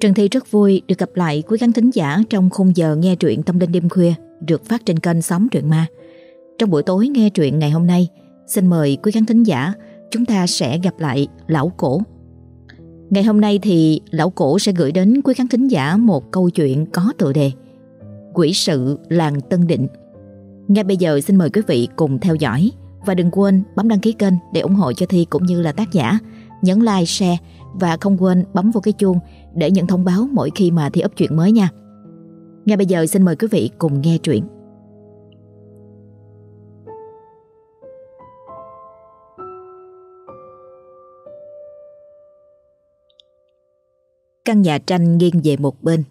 Trần Thi rất vui được gặp lại quý khán thính giả trong khung giờ nghe truyện tâm linh đêm khuya được phát trên kênh sóng Truyện Ma. Trong buổi tối nghe truyện ngày hôm nay, xin mời quý khán thính giả chúng ta sẽ gặp lại Lão Cổ. Ngày hôm nay thì Lão Cổ sẽ gửi đến quý khán thính giả một câu chuyện có tựa đề Quỷ sự làng Tân Định. Ngay bây giờ xin mời quý vị cùng theo dõi và đừng quên bấm đăng ký kênh để ủng hộ cho Thi cũng như là tác giả. Nhấn like, share và không quên bấm vào cái chuông để nhận thông báo mỗi khi mà Thi up chuyện mới nha. Ngay bây giờ xin mời quý vị cùng nghe truyện. Căn nhà tranh nghiêng về một bên,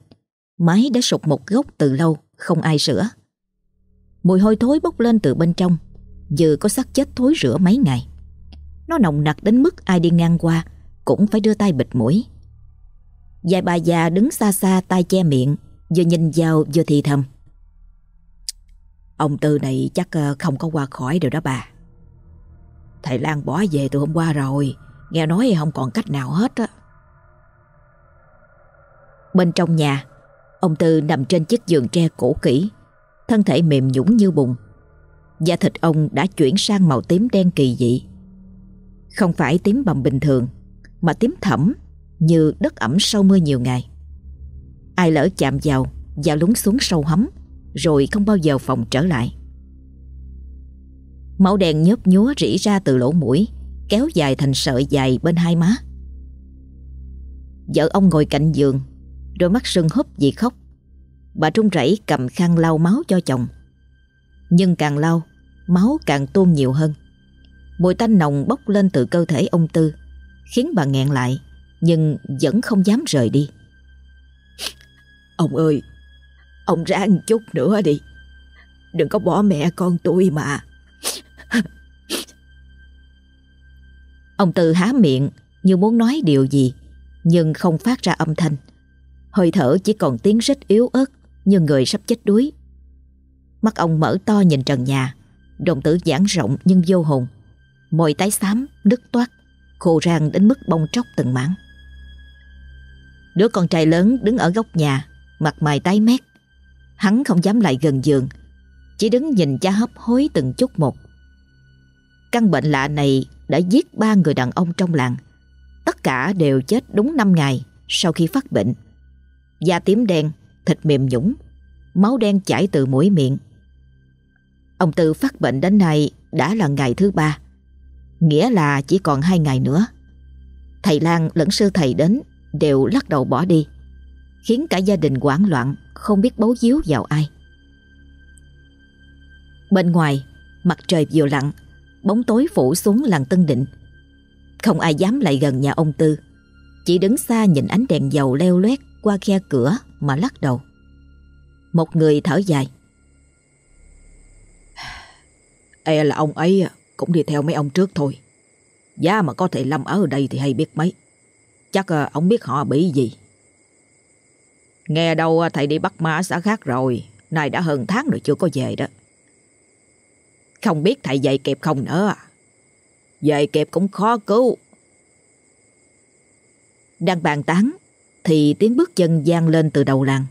Mái đã sụp một gốc từ lâu, Không ai sửa Mùi hôi thối bốc lên từ bên trong, Vừa có xác chết thối rửa mấy ngày Nó nồng nặc đến mức ai đi ngang qua Cũng phải đưa tay bịt mũi Vài bà già đứng xa xa tay che miệng, Vừa nhìn vào vừa thì thầm. Ông Tư này chắc ờ, không có qua khỏi rồi đó bà. Thầy Lan bỏ về từ hôm qua rồi, Nghe nói không còn cách nào hết á. Bên trong nhà, Ông Tư nằm trên chiếc giường tre cổ kỹ, Thân thể mềm nhũng như bùn. Da thịt ông đã chuyển sang màu tím đen kỳ dị. Không phải tím bầm bình thường, Mà tím thẫm. Như đất ẩm sau mưa nhiều ngày. Ai lỡ chạm vào Và lúng xuống sâu hấm Rồi không bao giờ phòng trở lại. Máu đen nhớp nhúa rỉ ra từ lỗ mũi, Kéo dài thành sợi dài bên hai má. Vợ ông ngồi cạnh giường, Đôi mắt sưng húp vì khóc. Bà trung rẩy cầm khăn lau máu cho chồng. Nhưng càng lau, Máu càng tuôn nhiều hơn. Mùi tanh nồng bốc lên từ cơ thể ông Tư, Khiến bà nghẹn lại. Nhưng vẫn không dám rời đi. Ông ơi Ông ráng chút nữa đi. Đừng có bỏ mẹ con tôi mà. Ông Tư há miệng Như muốn nói điều gì Nhưng không phát ra âm thanh. Hơi thở chỉ còn tiếng rít yếu ớt Như người sắp chết đuối. Mắt ông mở to nhìn trần nhà Đồng tử giãn rộng nhưng vô hồn. Môi tái xám, nứt toát Khô rang đến mức bong tróc từng mảng Đứa con trai lớn đứng ở góc nhà Mặt mày tái mét Hắn không dám lại gần giường Chỉ đứng nhìn cha hấp hối từng chút một Căn bệnh lạ này đã giết ba người đàn ông trong làng Tất cả đều chết đúng 5 ngày sau khi phát bệnh Da tím đen, thịt mềm nhũng, máu đen chảy từ mũi miệng. Ông Tư phát bệnh đến nay đã là ngày thứ ba, nghĩa là chỉ còn hai ngày nữa. Thầy Lan lẫn sư thầy đến đều lắc đầu bỏ đi, khiến cả gia đình hoảng loạn, không biết bấu díu vào ai. Bên ngoài, mặt trời vừa lặn, bóng tối phủ xuống làng Tân Định. Không ai dám lại gần nhà ông Tư, chỉ đứng xa nhìn ánh đèn dầu leo loét qua khe cửa mà lắc đầu. Một người thở dài. E là ông ấy cũng đi theo mấy ông trước thôi. Giá mà có thể Lâm ở đây thì hay biết mấy. Chắc ờ, ông biết họ bị gì. Nghe đâu ờ, thầy đi bắt ma ở xã khác rồi. Nay đã hơn tháng rồi chưa có về đó. Không biết thầy dạy kịp không nữa. À? Về kịp cũng khó cứu. Đang bàn tán thì tiếng bước chân gian lên từ đầu làng.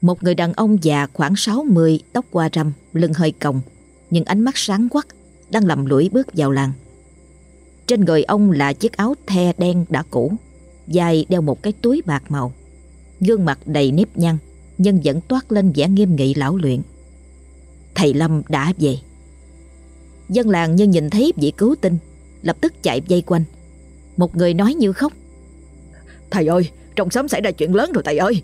Một người đàn ông già khoảng 60, tóc qua râm, lưng hơi còng, nhưng ánh mắt sáng quắc, đang lầm lũi bước vào làng. Trên người ông là chiếc áo the đen đã cũ, dài đeo một cái túi bạc màu. Gương mặt đầy nếp nhăn, nhưng vẫn toát lên vẻ nghiêm nghị lão luyện. Thầy Lâm đã về. Dân làng như nhìn thấy vị cứu tinh, lập tức chạy dây quanh. Một người nói như khóc. Thầy ơi, trong xóm xảy ra chuyện lớn rồi thầy ơi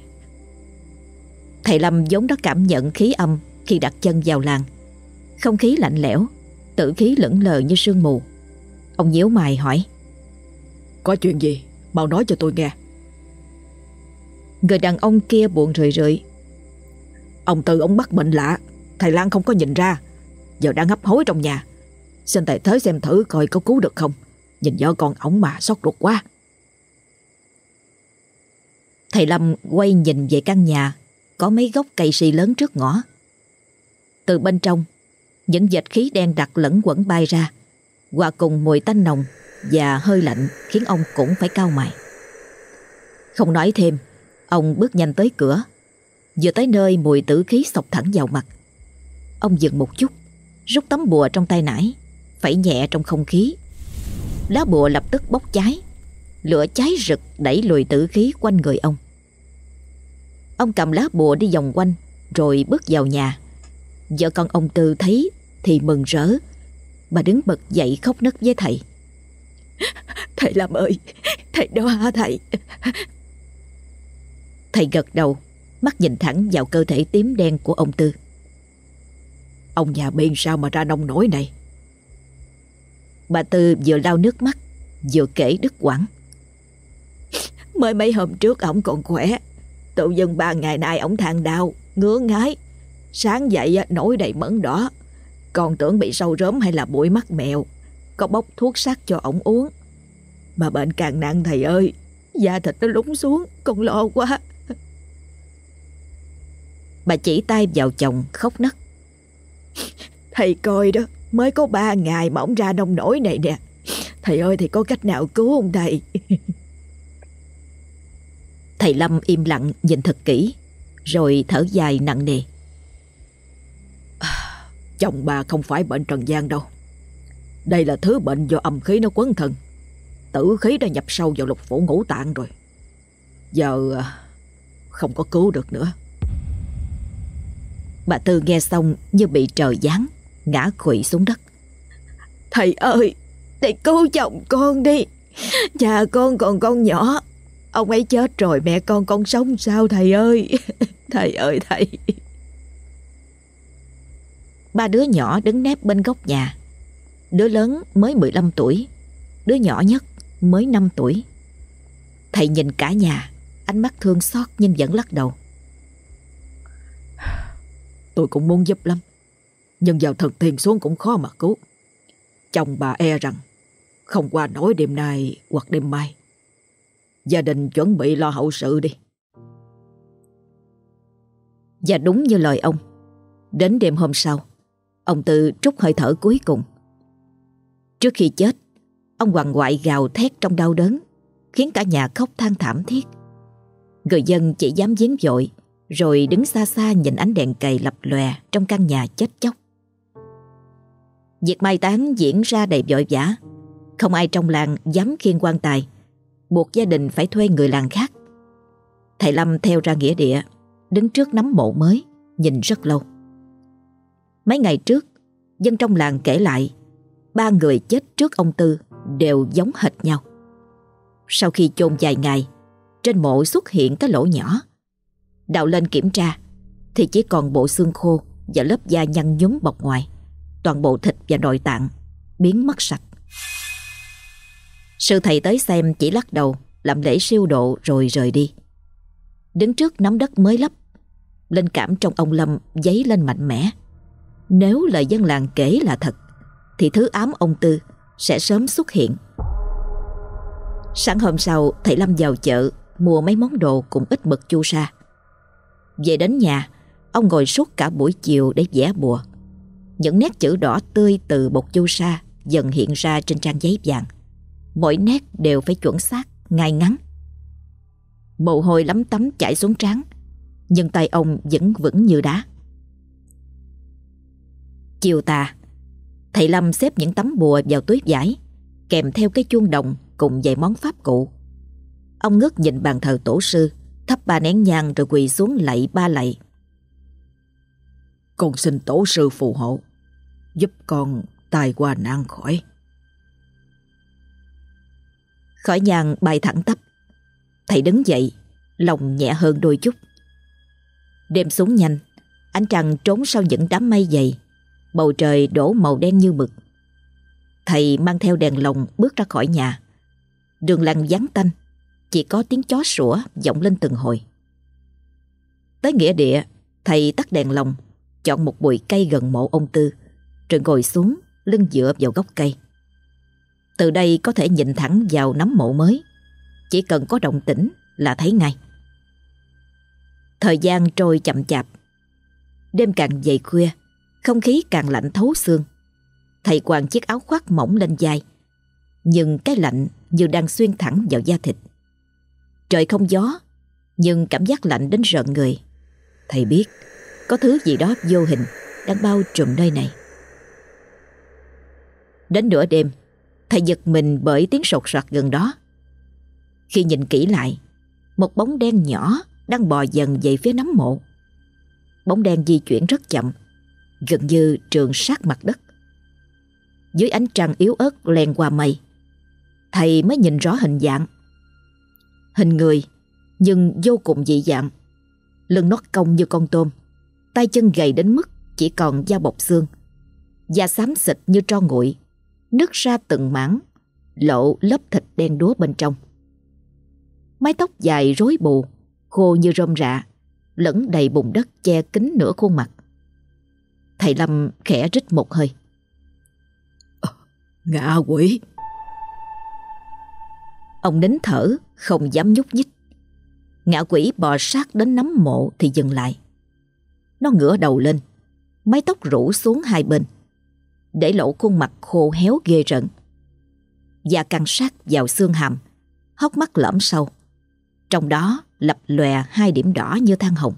Thầy Lâm vốn đã cảm nhận khí âm Khi đặt chân vào làng Không khí lạnh lẽo Tử khí lững lờ như sương mù Ông nhíu mày hỏi. Có chuyện gì? Mau nói cho tôi nghe. Người đàn ông kia buồn rười rượi. Ông Tư ông bắt bệnh lạ. Thầy Lan không có nhìn ra. Giờ đang hấp hối trong nhà. Xin thầy tới xem thử coi có cứu được không. Nhìn vợ con ổng mà sốt ruột quá. Thầy Lâm quay nhìn về căn nhà. Có mấy gốc cây si lớn trước ngõ. Từ bên trong Những vệt khí đen đặc lẫn quẩn bay ra Hòa cùng mùi tanh nồng Và hơi lạnh Khiến ông cũng phải cao mày. Không nói thêm, Ông bước nhanh tới cửa, Vừa tới nơi mùi tử khí sộc thẳng vào mặt. Ông dừng một chút, Rút tấm bùa trong tay nải, Phẩy nhẹ trong không khí. Lá bùa lập tức bốc cháy, Lửa cháy rực đẩy lùi tử khí quanh người ông. Ông cầm lá bùa đi vòng quanh, Rồi bước vào nhà. Vợ con ông Tư thấy Thì mừng rỡ Bà đứng bật dậy khóc nấc với thầy. Thầy làm ơi Thầy đó hả thầy. Thầy gật đầu Mắt nhìn thẳng vào cơ thể tím đen của ông Tư. Ông nhà biên sao mà ra nông nổi này? Bà Tư vừa lau nước mắt Vừa kể đứt quãng. Mới mấy hôm trước ổng còn khỏe Tự dưng ba ngày nay ổng than đau Ngứa ngái Sáng dậy nổi đầy mẫn đỏ còn tưởng bị sâu rớm hay là bụi mắt mèo, Có bốc thuốc sắc cho ổng uống. Mà bệnh càng nặng thầy ơi, Da thịt nó lúng xuống, Con lo quá. Bà chỉ tay vào chồng, khóc nấc. Thầy coi đó, Mới có ba ngày mà ổng ra nông nổi này nè. Thầy ơi, thì có cách nào cứu không thầy? Thầy Lâm im lặng, nhìn thật kỹ, Rồi thở dài nặng nề. Chồng bà không phải bệnh trần gian đâu. Đây là thứ bệnh do âm khí nó quấn thân. Tử khí đã nhập sâu vào lục phủ ngũ tạng rồi. Giờ à, không có cứu được nữa. Bà Tư nghe xong như bị trời giáng Ngã quỵ xuống đất. Thầy ơi, Thầy cứu chồng con đi. Nhà con còn con nhỏ. Ông ấy chết rồi, mẹ con con sống sao thầy ơi? Thầy ơi, thầy. Ba đứa nhỏ đứng nép bên góc nhà. Đứa lớn mới 15 tuổi, Đứa nhỏ nhất mới 5 tuổi. Thầy nhìn cả nhà, Ánh mắt thương xót nhưng vẫn lắc đầu. Tôi cũng muốn giúp lắm, Nhưng vào thật tiền xuống cũng khó mà cứu. Chồng bà e rằng Không qua nổi đêm nay hoặc đêm mai. Gia đình chuẩn bị lo hậu sự đi. Và đúng như lời ông, Đến đêm hôm sau Ông Tư trút hơi thở cuối cùng. Trước khi chết, Ông hoàng ngoại gào thét trong đau đớn, Khiến cả nhà khóc than thảm thiết. Người dân chỉ dám giếng dội, Rồi đứng xa xa nhìn ánh đèn cầy lập lòe Trong căn nhà chết chóc. Việc mai táng diễn ra đầy vội vã. Không ai trong làng dám khiêng quan tài, Buộc gia đình phải thuê người làng khác. Thầy Lâm theo ra nghĩa địa, Đứng trước nắm mộ mới, Nhìn rất lâu. Mấy ngày trước, Dân trong làng kể lại, Ba người chết trước ông Tư Đều giống hệt nhau. Sau khi chôn vài ngày, Trên mộ xuất hiện cái lỗ nhỏ. Đào lên kiểm tra, Thì chỉ còn bộ xương khô Và lớp da nhăn nhúm bọc ngoài, Toàn bộ thịt và nội tạng Biến mất sạch. Sư thầy tới xem chỉ lắc đầu, Làm lễ siêu độ rồi rời đi. Đứng trước nắm đất mới lấp, Linh cảm trong ông Lâm dấy lên mạnh mẽ. Nếu lời dân làng kể là thật Thì thứ ám ông Tư Sẽ sớm xuất hiện. Sáng hôm sau Thầy Lâm vào chợ Mua mấy món đồ cùng ít mực chu sa. Về đến nhà Ông ngồi suốt cả buổi chiều để vẽ bùa. Những nét chữ đỏ tươi từ bột chu sa Dần hiện ra trên trang giấy vàng. Mỗi nét đều phải chuẩn xác, ngay ngắn. Mồ hôi lắm tắm chảy xuống trán Nhưng tay ông vẫn vững như đá. Chiều tà. Thầy Lâm xếp những tấm bùa vào túi vải Kèm theo cái chuông đồng Cùng vài món pháp cụ. Ông ngước nhìn bàn thờ tổ sư Thắp ba nén nhang rồi quỳ xuống lạy ba lạy. Con xin tổ sư phù hộ Giúp con tai qua nạn khỏi. Khỏi nhang bay thẳng tắp. Thầy đứng dậy Lòng nhẹ hơn đôi chút. Đêm xuống nhanh Ánh trăng trốn sau những đám mây dày Bầu trời đổ màu đen như mực. Thầy mang theo đèn lồng bước ra khỏi nhà. Đường làng vắng tanh, Chỉ có tiếng chó sủa vọng lên từng hồi. Tới nghĩa địa, Thầy tắt đèn lồng, Chọn một bụi cây gần mộ ông Tư, Rồi ngồi xuống, lưng dựa vào gốc cây. Từ đây có thể nhìn thẳng vào nắm mộ mới. Chỉ cần có động tĩnh là thấy ngay. Thời gian trôi chậm chạp. Đêm càng dày khuya không khí càng lạnh thấu xương. Thầy quàng chiếc áo khoác mỏng lên vai, Nhưng cái lạnh như đang xuyên thẳng vào da thịt. Trời không gió, Nhưng cảm giác lạnh đến rợn người. Thầy biết, Có thứ gì đó vô hình Đang bao trùm nơi này. Đến nửa đêm, Thầy giật mình bởi tiếng sột soạt gần đó. Khi nhìn kỹ lại, Một bóng đen nhỏ Đang bò dần về phía nấm mộ. Bóng đen di chuyển rất chậm Gần như trường sát mặt đất. Dưới ánh trăng yếu ớt len qua mây, Thầy mới nhìn rõ hình dạng. Hình người, Nhưng vô cùng dị dạng. Lưng nót cong như con tôm, tay chân gầy đến mức chỉ còn da bọc xương. Da xám xịt như tro nguội, Nứt ra từng mảng, Lộ lớp thịt đen đúa bên trong. Mái tóc dài rối bù, Khô như rơm rạ, Lẫn đầy bùn đất che kín nửa khuôn mặt. Thầy Lâm khẽ rít một hơi. À, Ngạ quỷ. Ông nín thở Không dám nhúc nhích. Ngạ quỷ bò sát đến nắm mộ Thì dừng lại. Nó ngửa đầu lên Mái tóc rủ xuống hai bên Để lộ khuôn mặt khô héo ghê rợn. Da căng sát vào xương hàm Hốc mắt lõm sâu. Trong đó lập lòe hai điểm đỏ như than hồng.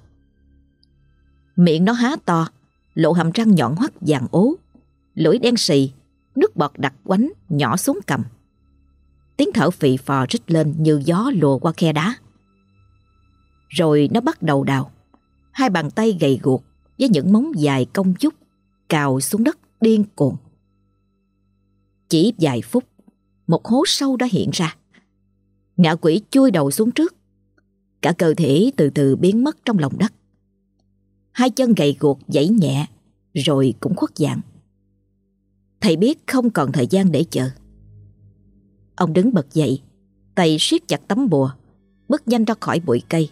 Miệng nó há to Lộ hàm răng nhọn hoắt vàng ố. Lưỡi đen sì, Nước bọt đặc quánh nhỏ xuống cầm. Tiếng thở phì phò rít lên như gió lùa qua khe đá. Rồi nó bắt đầu đào. Hai bàn tay gầy guộc Với những móng dài cong chúc Cào xuống đất điên cuồng. Chỉ vài phút Một hố sâu đã hiện ra. Ngạ quỷ chui đầu xuống trước. Cả cơ thể từ từ biến mất trong lòng đất. Hai chân gầy guộc dãy nhẹ, Rồi cũng khuất dạng. Thầy biết không còn thời gian để chờ. Ông đứng bật dậy, Tay siết chặt tấm bùa, Bước nhanh ra khỏi bụi cây.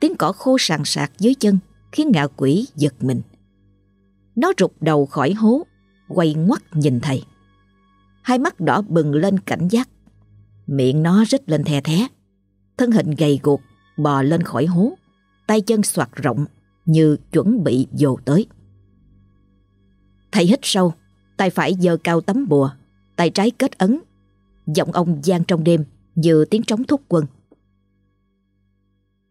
Tiếng cỏ khô sàn sạc dưới chân Khiến ngạ quỷ giật mình. Nó rụt đầu khỏi hố, Quay ngoắt nhìn thầy. Hai mắt đỏ bừng lên cảnh giác. Miệng nó rít lên the thé. Thân hình gầy guộc Bò lên khỏi hố, Tay chân soạt rộng. Như chuẩn bị dồ tới. Thầy hít sâu Tay phải giơ cao tấm bùa Tay trái kết ấn. Giọng ông gian trong đêm Như tiếng trống thúc quân.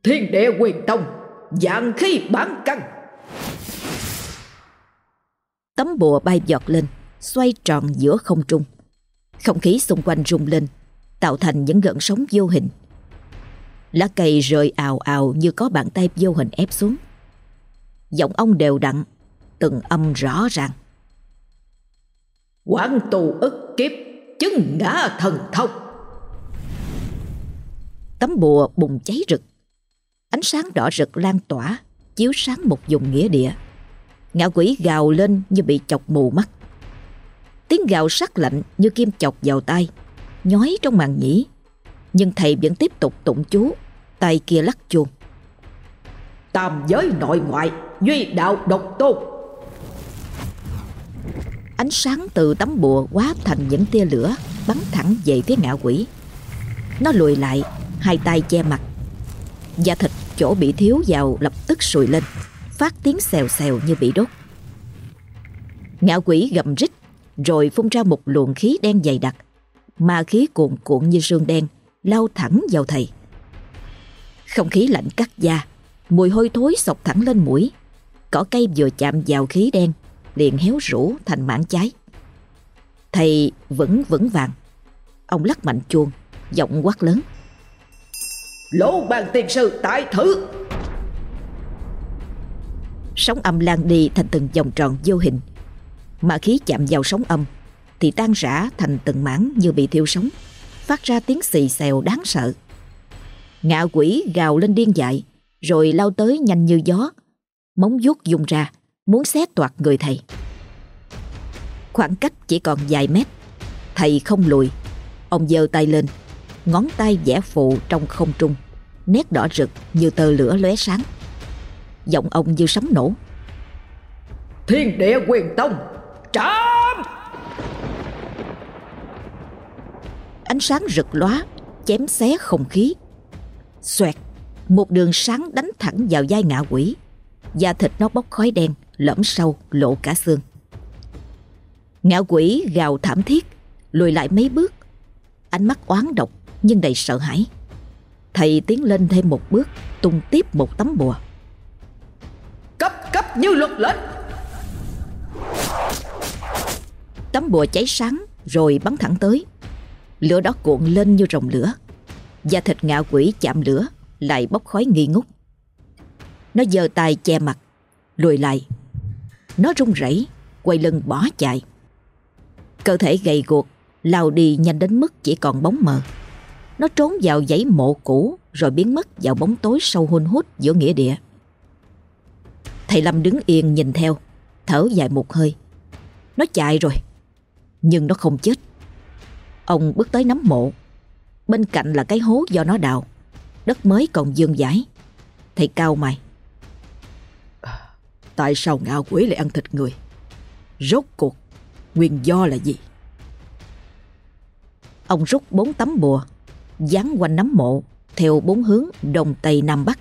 Thiên địa quyền tông Dạng khí bán căn. Tấm bùa bay giọt lên Xoay tròn giữa không trung. Không khí xung quanh rung lên Tạo thành những gợn sóng vô hình. Lá cây rơi ào ào Như có bàn tay vô hình ép xuống Giọng ông đều đặn Từng âm rõ ràng. Quán tù ức kiếp Chứng ngã thần thông. Tấm bùa bùng cháy rực. Ánh sáng đỏ rực lan tỏa Chiếu sáng một vùng nghĩa địa. Ngạ quỷ gào lên như bị chọc mù mắt. Tiếng gào sắc lạnh như kim chọc vào tai Nhói trong màn nhĩ. Nhưng thầy vẫn tiếp tục tụng chú Tay kia lắc chuông. Tam giới nội ngoại Duy đạo độc tôn. Ánh sáng từ tấm bùa quá thành những tia lửa, Bắn thẳng về phía ngạ quỷ. Nó lùi lại, Hai tay che mặt. Da thịt chỗ bị thiếu vào lập tức sùi lên, Phát tiếng xèo xèo như bị đốt. Ngạ quỷ gầm rít, Rồi phun ra một luồng khí đen dày đặc. Ma khí cuồn cuộn như sương đen, Lao thẳng vào thầy. Không khí lạnh cắt da, Mùi hôi thối sọc thẳng lên mũi. Cỏ cây vừa chạm vào khí đen liền héo rũ thành mảng cháy. Thầy vẫn vững vàng. Ông lắc mạnh chuông, giọng quát lớn. Lỗ bàn tiền sư tại thử. Sóng âm lan đi thành từng vòng tròn vô hình. Mà khí chạm vào sóng âm thì tan rã thành từng mảng như bị thiêu sống, phát ra tiếng xì xèo đáng sợ. Ngạ quỷ gào lên điên dại, rồi lao tới nhanh như gió, móng vuốt dùng ra, muốn xé toạc người thầy. Khoảng cách chỉ còn vài mét, thầy không lùi. Ông giơ tay lên, ngón tay vẽ phụ trong không trung, nét đỏ rực như tơ lửa lóe sáng. Giọng ông như sấm nổ. Thiên địa quyền tông, trảm! Ánh sáng rực lóa, chém xé không khí. Xoẹt, một đường sáng đánh thẳng vào vai ngạ quỷ. Da thịt nó bốc khói đen, lõm sâu, lộ cả xương. Ngạ quỷ gào thảm thiết, lùi lại mấy bước. Ánh mắt oán độc nhưng đầy sợ hãi. Thầy tiến lên thêm một bước Tung tiếp một tấm bùa Cấp cấp như luật lệnh Tấm bùa cháy sáng Rồi bắn thẳng tới Lửa đó cuộn lên như rồng lửa Da thịt ngạ quỷ chạm lửa Lại bốc khói nghi ngút nó giơ tay che mặt Lùi lại Nó run rẩy Quay lưng bỏ chạy Cơ thể gầy guộc lao đi nhanh đến mức chỉ còn bóng mờ. Nó trốn vào dãy mộ cũ rồi biến mất vào bóng tối sâu hun hút giữa nghĩa địa. Thầy Lâm đứng yên nhìn theo, thở dài một hơi. Nó chạy rồi, nhưng nó không chết. Ông bước tới nắm mộ. Bên cạnh là cái hố do nó đào. Đất mới còn dương dãi. Thầy cao mày. Tại sao ngạo quỷ lại ăn thịt người? Rốt cuộc, nguyên do là gì? Ông rút bốn tấm bùa, dán quanh nắm mộ theo bốn hướng đông tây nam bắc.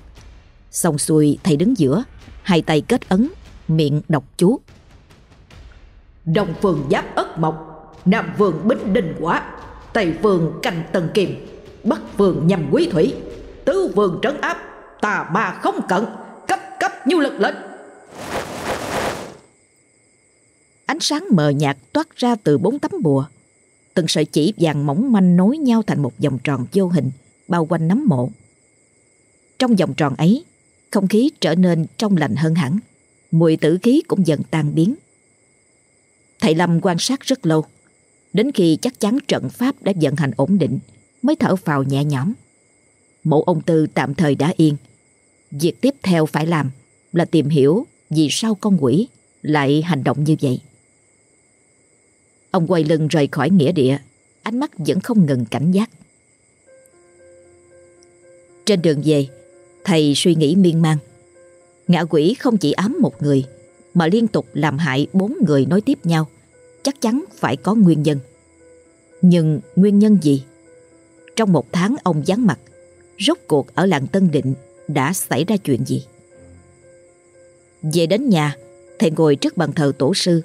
Xong xuôi thầy đứng giữa, hai tay kết ấn, miệng đọc chú. Đông phường giáp ất mộc, nam vườn bính đinh quả, tây vườn canh tần kiềm, bắc vườn nhằm quý thủy, tứ vườn trấn áp, tà ma không cận, cấp cấp như lực lệnh. Ánh sáng mờ nhạt toát ra từ bốn tấm bùa Từng sợi chỉ vàng mỏng manh nối nhau thành một vòng tròn vô hình bao quanh nấm mộ. Trong vòng tròn ấy, không khí trở nên trong lành hơn hẳn, mùi tử khí cũng dần tan biến. Thầy Lâm quan sát rất lâu, đến khi chắc chắn trận pháp đã vận hành ổn định mới thở phào nhẹ nhõm. Mộ ông Tư tạm thời đã yên. Việc tiếp theo phải làm là tìm hiểu vì sao con quỷ lại hành động như vậy. Ông quay lưng rời khỏi nghĩa địa. Ánh mắt vẫn không ngừng cảnh giác. Trên đường về, Thầy suy nghĩ miên man. Ngạ quỷ không chỉ ám một người, Mà liên tục làm hại bốn người nối tiếp nhau. Chắc chắn phải có nguyên nhân. Nhưng nguyên nhân gì? Trong một tháng ông vắng mặt, Rốt cuộc ở làng Tân Định Đã xảy ra chuyện gì? Về đến nhà, Thầy ngồi trước bàn thờ tổ sư,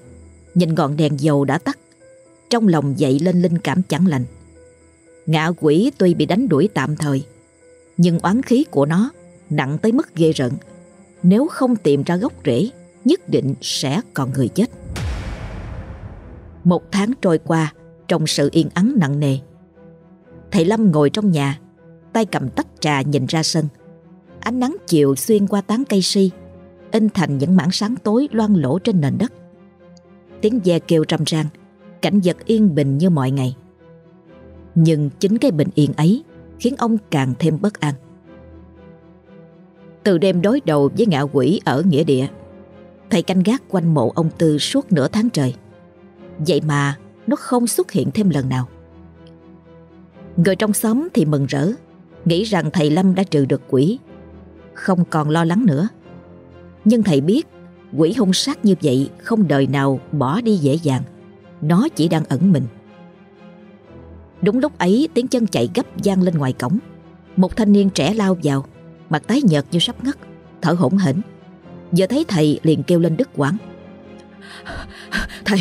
Nhìn ngọn đèn dầu đã tắt trong lòng dậy lên linh cảm chẳng lành. Ngạ quỷ tuy bị đánh đuổi tạm thời, nhưng oán khí của nó nặng tới mức ghê rợn. Nếu không tìm ra gốc rễ, nhất định sẽ còn người chết. Một tháng trôi qua trong sự yên ắng nặng nề. Thầy Lâm ngồi trong nhà, tay cầm tách trà nhìn ra sân. Ánh nắng chiều xuyên qua tán cây si, in thành những mảng sáng tối loang lổ trên nền đất. Tiếng ve kêu râm ran, cảnh vật yên bình như mọi ngày. Nhưng chính cái bình yên ấy khiến ông càng thêm bất an. Từ đêm đối đầu với ngạ quỷ ở nghĩa địa, thầy canh gác quanh mộ ông Tư suốt nửa tháng trời. Vậy mà nó không xuất hiện thêm lần nào. Người trong xóm thì mừng rỡ, nghĩ rằng thầy Lâm đã trừ được quỷ, không còn lo lắng nữa. Nhưng thầy biết quỷ hung sát như vậy không đời nào bỏ đi dễ dàng. Nó chỉ đang ẩn mình. Đúng lúc ấy tiếng chân chạy gấp gian lên ngoài cổng. Một thanh niên trẻ lao vào Mặt tái nhợt như sắp ngất Thở hổn hển. Giờ thấy thầy liền kêu lên đứt quãng. Thầy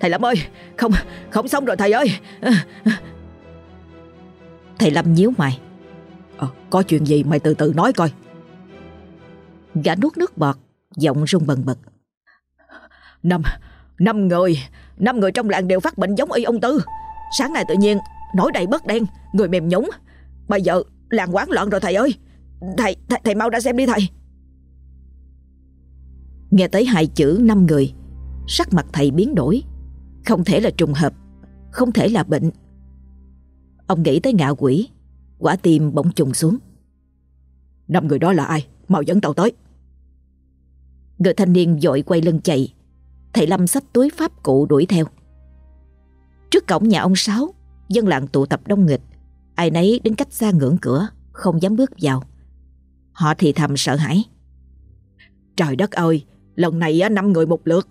Thầy Lâm ơi Không không xong rồi thầy ơi. Thầy Lâm nhíu mày. À, Có chuyện gì mày từ từ nói coi. Gã nuốt nước bọt Giọng rung bần bật. Năm Năm người Năm người trong làng đều phát bệnh giống y ông Tư. Sáng nay tự nhiên nổi đầy bớt đen Người mềm nhũng. Bây giờ làng quán loạn rồi thầy ơi. Thầy, thầy, thầy mau ra xem đi thầy. Nghe tới hai chữ năm người Sắc mặt thầy biến đổi. Không thể là trùng hợp Không thể là bệnh. Ông nghĩ tới ngạ quỷ Quả tim bỗng trùng xuống. Năm người đó là ai? Mau dẫn tàu tới. Người thanh niên dội quay lưng chạy Thầy Lâm xách túi pháp cụ đuổi theo. Trước cổng nhà ông Sáu, Dân làng tụ tập đông nghịch, Ai nấy đứng cách xa ngưỡng cửa, Không dám bước vào. Họ thì thầm sợ hãi. Trời đất ơi, Lần này á, năm người một lượt.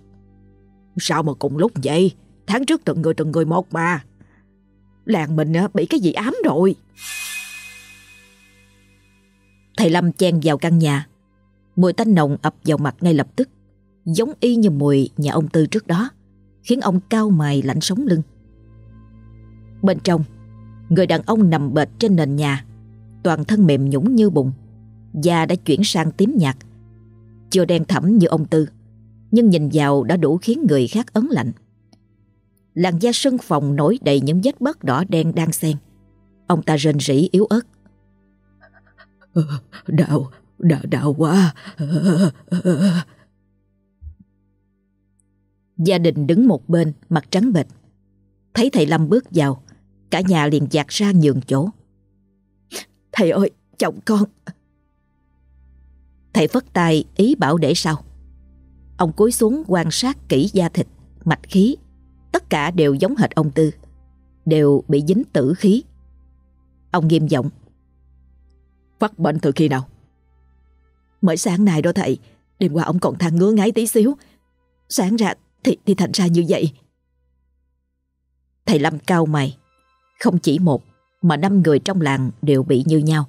Sao mà cùng lúc vậy? Tháng trước từng người từng người một mà. Làng mình á, bị cái gì ám rồi? Thầy Lâm chen vào căn nhà. Mùi tanh nồng ập vào mặt ngay lập tức giống y như mùi nhà ông Tư trước đó, khiến ông cao mày lạnh sống lưng. Bên trong, người đàn ông nằm bệt trên nền nhà, toàn thân mềm nhũng như bùn, da đã chuyển sang tím nhạt, chưa đen thẫm như ông Tư, nhưng nhìn vào đã đủ khiến người khác ấn lạnh. Làn da sưng phòng nổi đầy những vết bớt đỏ đen đang xen. Ông ta rên rỉ yếu ớt. Đau, đau, đau quá. Gia đình đứng một bên, mặt trắng bệch. Thấy thầy Lâm bước vào, cả nhà liền dạt ra nhường chỗ. Thầy ơi, chồng con. Thầy phất tay ý bảo để sau. Ông cúi xuống quan sát kỹ da thịt, mạch khí. Tất cả đều giống hệt ông Tư. Đều bị dính tử khí. Ông nghiêm giọng. Phát bệnh từ khi nào? Mới sáng nay đó thầy. Đêm qua ông còn than ngứa ngáy tí xíu. Sáng ra thì, thì thành ra như vậy. Thầy Lâm cao mày. Không chỉ một, mà năm người trong làng đều bị như nhau.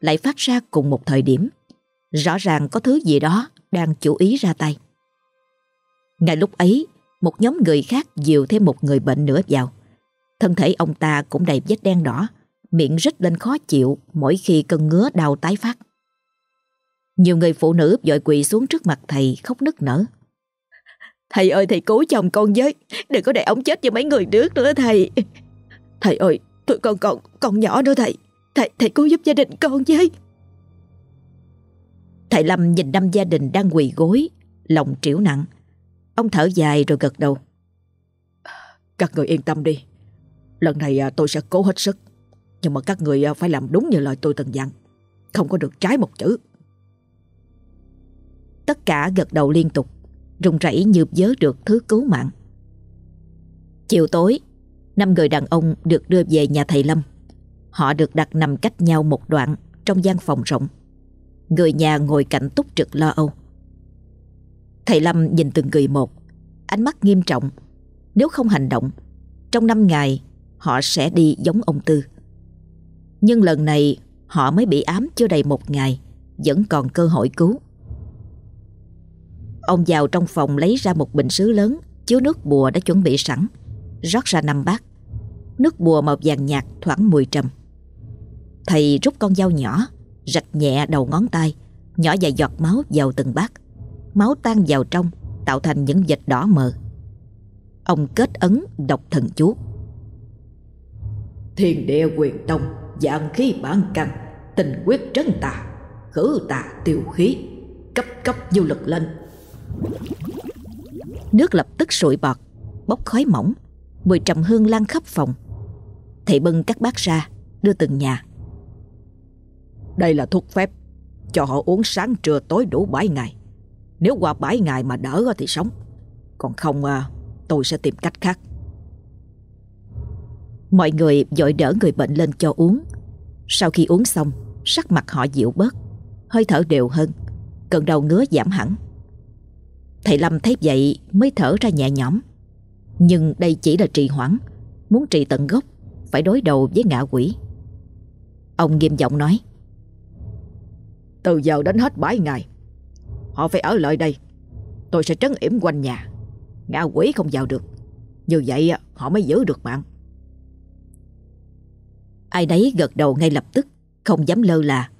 Lại phát ra cùng một thời điểm. Rõ ràng có thứ gì đó đang chủ ý ra tay. Ngay lúc ấy, một nhóm người khác dìu thêm một người bệnh nữa vào. Thân thể ông ta cũng đầy vết đen đỏ, miệng rít lên khó chịu mỗi khi cơn ngứa đau tái phát. Nhiều người phụ nữ vội quỳ xuống trước mặt thầy khóc nức nở. Thầy ơi thầy cứu chồng con với, đừng có để ông chết cho mấy người trước nữa thầy. Thầy ơi, tụi con còn còn nhỏ nữa thầy, thầy thầy cứu giúp gia đình con với. Thầy Lâm nhìn năm gia đình đang quỳ gối, lòng triểu nặng. Ông thở dài rồi gật đầu. Các người yên tâm đi. Lần này à, tôi sẽ cố hết sức. Nhưng mà các người à, phải làm đúng như lời tôi từng dặn. Không có được trái một chữ. Tất cả gật đầu liên tục, run rẩy như vớ được thứ cứu mạng. Chiều tối, năm người đàn ông được đưa về nhà thầy Lâm. Họ được đặt nằm cách nhau một đoạn trong gian phòng rộng. Người nhà ngồi cạnh túc trực lo âu. Thầy Lâm nhìn từng người một, ánh mắt nghiêm trọng. Nếu không hành động, trong năm ngày họ sẽ đi giống ông Tư. Nhưng lần này họ mới bị ám chưa đầy một ngày, vẫn còn cơ hội cứu. Ông vào trong phòng lấy ra một bình sứ lớn chứa nước bùa đã chuẩn bị sẵn, rót ra năm bát. Nước bùa màu vàng nhạt thoảng mùi trầm. Thầy rút con dao nhỏ, rạch nhẹ đầu ngón tay, nhỏ vài giọt máu vào từng bát máu tan vào trong tạo thành những vệt đỏ mờ. Ông kết ấn đọc thần chú. Thiên địa quyền tông, dạng khí bản căn, tình quyết trấn tà, khử tà tiêu khí, cấp cấp du lực lên. Nước lập tức sụi bọt, bốc khói mỏng, mùi trầm hương lan khắp phòng. Thầy bưng các bát ra, đưa từng nhà. Đây là thuốc phép, cho họ uống sáng trưa tối đủ 7 ngày. Nếu qua 7 ngày mà đỡ thì sống Còn không à, tôi sẽ tìm cách khác Mọi người dội đỡ người bệnh lên cho uống Sau khi uống xong Sắc mặt họ dịu bớt Hơi thở đều hơn Cơn đầu ngứa giảm hẳn Thầy Lâm thấy vậy mới thở ra nhẹ nhõm. Nhưng đây chỉ là trì hoãn Muốn trị tận gốc Phải đối đầu với ngạ quỷ. Ông nghiêm giọng nói Từ giờ đến hết 7 ngày Họ phải ở lại đây. Tôi sẽ trấn yểm quanh nhà. Ngạ quỷ không vào được. Như vậy họ mới giữ được mạng. Ai đấy gật đầu ngay lập tức Không dám lơ là.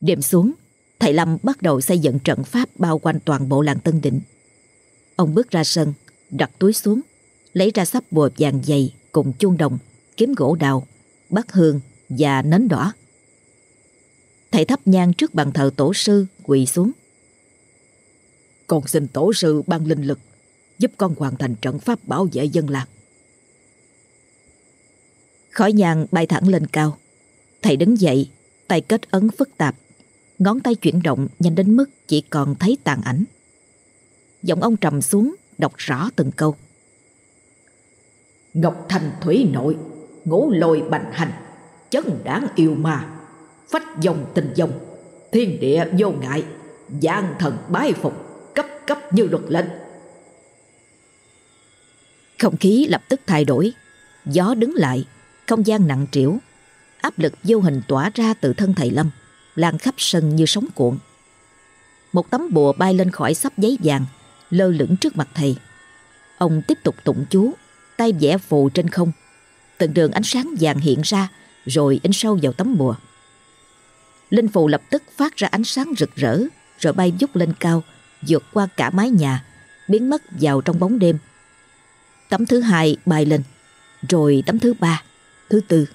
Đêm xuống Thầy Lâm bắt đầu xây dựng trận pháp Bao quanh toàn bộ làng Tân Định Ông bước ra sân Đặt túi xuống Lấy ra sắp bùa vàng dày Cùng chuông đồng Kiếm gỗ đào Bát hương Và nến đỏ Thầy thắp nhang trước bàn thờ tổ sư quỳ xuống. Con xin tổ sư ban linh lực giúp con hoàn thành trận pháp bảo vệ dân làng. Khói nhang bay thẳng lên cao. Thầy đứng dậy, tay kết ấn phức tạp. Ngón tay chuyển động nhanh đến mức chỉ còn thấy tàn ảnh. Giọng ông trầm xuống, đọc rõ từng câu. Ngọc Thành Thủy Nội, ngũ lôi bành hành, chấn đáng yêu ma, phách dòng tình dòng thiên địa vô ngại gian thần bái phục cấp cấp như luật lệnh không khí lập tức thay đổi gió đứng lại không gian nặng trĩu áp lực vô hình tỏa ra từ thân thầy lâm lan khắp sân như sóng cuộn một tấm bùa bay lên khỏi sắp giấy vàng lơ lửng trước mặt thầy ông tiếp tục tụng chú tay vẽ phù trên không từng đường ánh sáng vàng hiện ra rồi in sâu vào tấm bùa. Linh phù lập tức phát ra ánh sáng rực rỡ rồi bay vút lên cao, vượt qua cả mái nhà, biến mất vào trong bóng đêm. Tấm thứ hai bay lên, rồi tấm thứ ba, thứ tư.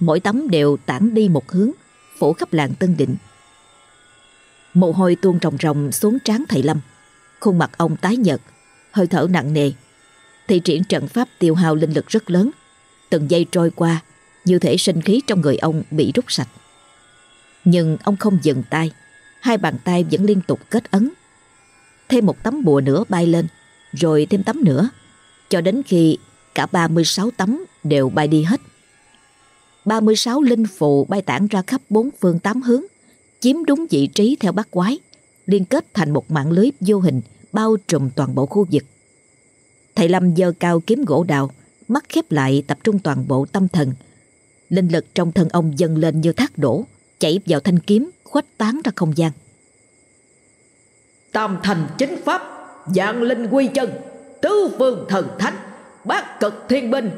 Mỗi tấm đều tản đi một hướng, phủ khắp làng Tân Định. Mồ hôi tuôn ròng ròng xuống trán thầy Lâm. Khuôn mặt ông tái nhợt, hơi thở nặng nề. Thị triển trận pháp tiêu hao linh lực rất lớn. Từng giây trôi qua, như thể sinh khí trong người ông bị rút sạch. Nhưng ông không dừng tay, hai bàn tay vẫn liên tục kết ấn. Thêm một tấm bùa nữa bay lên, rồi thêm tấm nữa, cho đến khi cả 36 tấm đều bay đi hết. 36 linh phù bay tản ra khắp bốn phương tám hướng, chiếm đúng vị trí theo bát quái, liên kết thành một mạng lưới vô hình bao trùm toàn bộ khu vực. Thầy Lâm giơ cao kiếm gỗ đào, mắt khép lại tập trung toàn bộ tâm thần. Linh lực trong thân ông dâng lên như thác đổ, chảy vào thanh kiếm, khuếch tán ra không gian. Tam thành chính pháp, dạng linh quy chân, tứ phương thần thánh, bát cực thiên binh,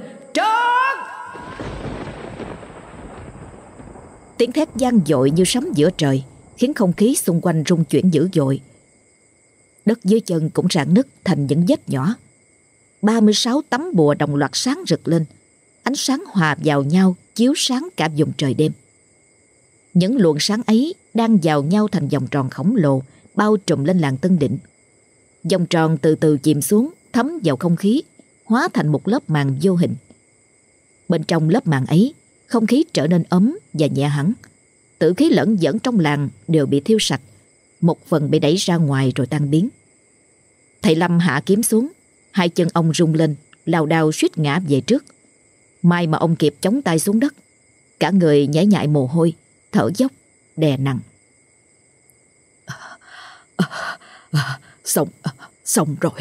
Tiếng thét gian dội như sấm giữa trời, khiến không khí xung quanh rung chuyển dữ dội. Đất dưới chân cũng rạn nứt thành những vết nhỏ. 36 tấm bùa đồng loạt sáng rực lên, ánh sáng hòa vào nhau chiếu sáng cả vùng trời đêm. Những luồng sáng ấy đang vào nhau thành vòng tròn khổng lồ bao trùm lên làng Tân Định. Vòng tròn từ từ chìm xuống, thấm vào không khí, hóa thành một lớp màng vô hình. Bên trong lớp màng ấy, không khí trở nên ấm và nhẹ hẳn. Tử khí lẫn dẫn trong làng đều bị thiêu sạch, một phần bị đẩy ra ngoài rồi tan biến. Thầy Lâm hạ kiếm xuống, hai chân ông rung lên, lao đao suýt ngã về trước. May mà ông kịp chống tay xuống đất, cả người nhảy nhại mồ hôi, thở dốc, đè nặng. Xong, xong rồi.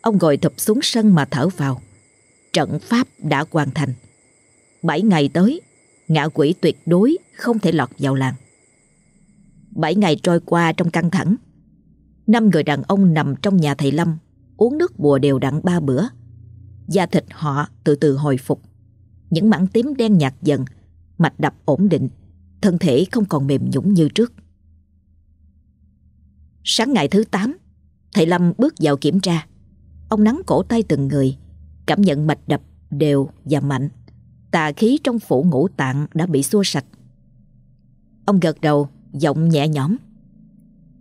Ông ngồi thụp xuống sân mà thở vào. Trận pháp đã hoàn thành. Bảy ngày tới, ngạ quỷ tuyệt đối không thể lọt vào làng. Bảy ngày trôi qua trong căng thẳng. Năm người đàn ông nằm trong nhà thầy Lâm, uống nước bùa đều đặn ba bữa. Da thịt họ từ từ hồi phục. Những mảng tím đen nhạt dần, mạch đập ổn định, thân thể không còn mềm nhũng như trước. Sáng ngày thứ 8, thầy Lâm bước vào kiểm tra. Ông nắng cổ tay từng người, cảm nhận mạch đập đều và mạnh. Tà khí trong phủ ngũ tạng đã bị xua sạch. Ông gật đầu, giọng nhẹ nhõm.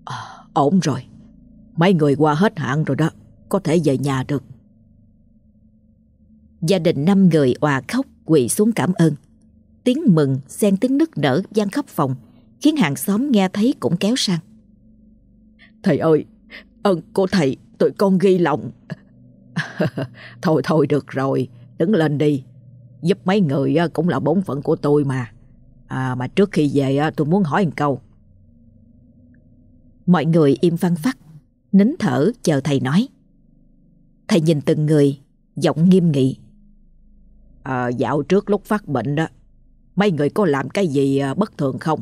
À, ổn rồi, mấy người qua hết hạn rồi đó, có thể về nhà được. Gia đình năm người òa khóc quỳ xuống cảm ơn. Tiếng mừng xen tiếng nức nở gian khắp phòng, khiến hàng xóm nghe thấy cũng kéo sang. Thầy ơi, ơn cô thầy tụi con ghi lòng. thôi thôi được rồi, đứng lên đi. Giúp mấy người cũng là bổn phận của tôi mà. À mà trước khi về tôi muốn hỏi một câu. Mọi người im phăng phắc, nín thở chờ thầy nói. Thầy nhìn từng người, giọng nghiêm nghị. À, dạo trước lúc phát bệnh đó, mấy người có làm cái gì à, bất thường không?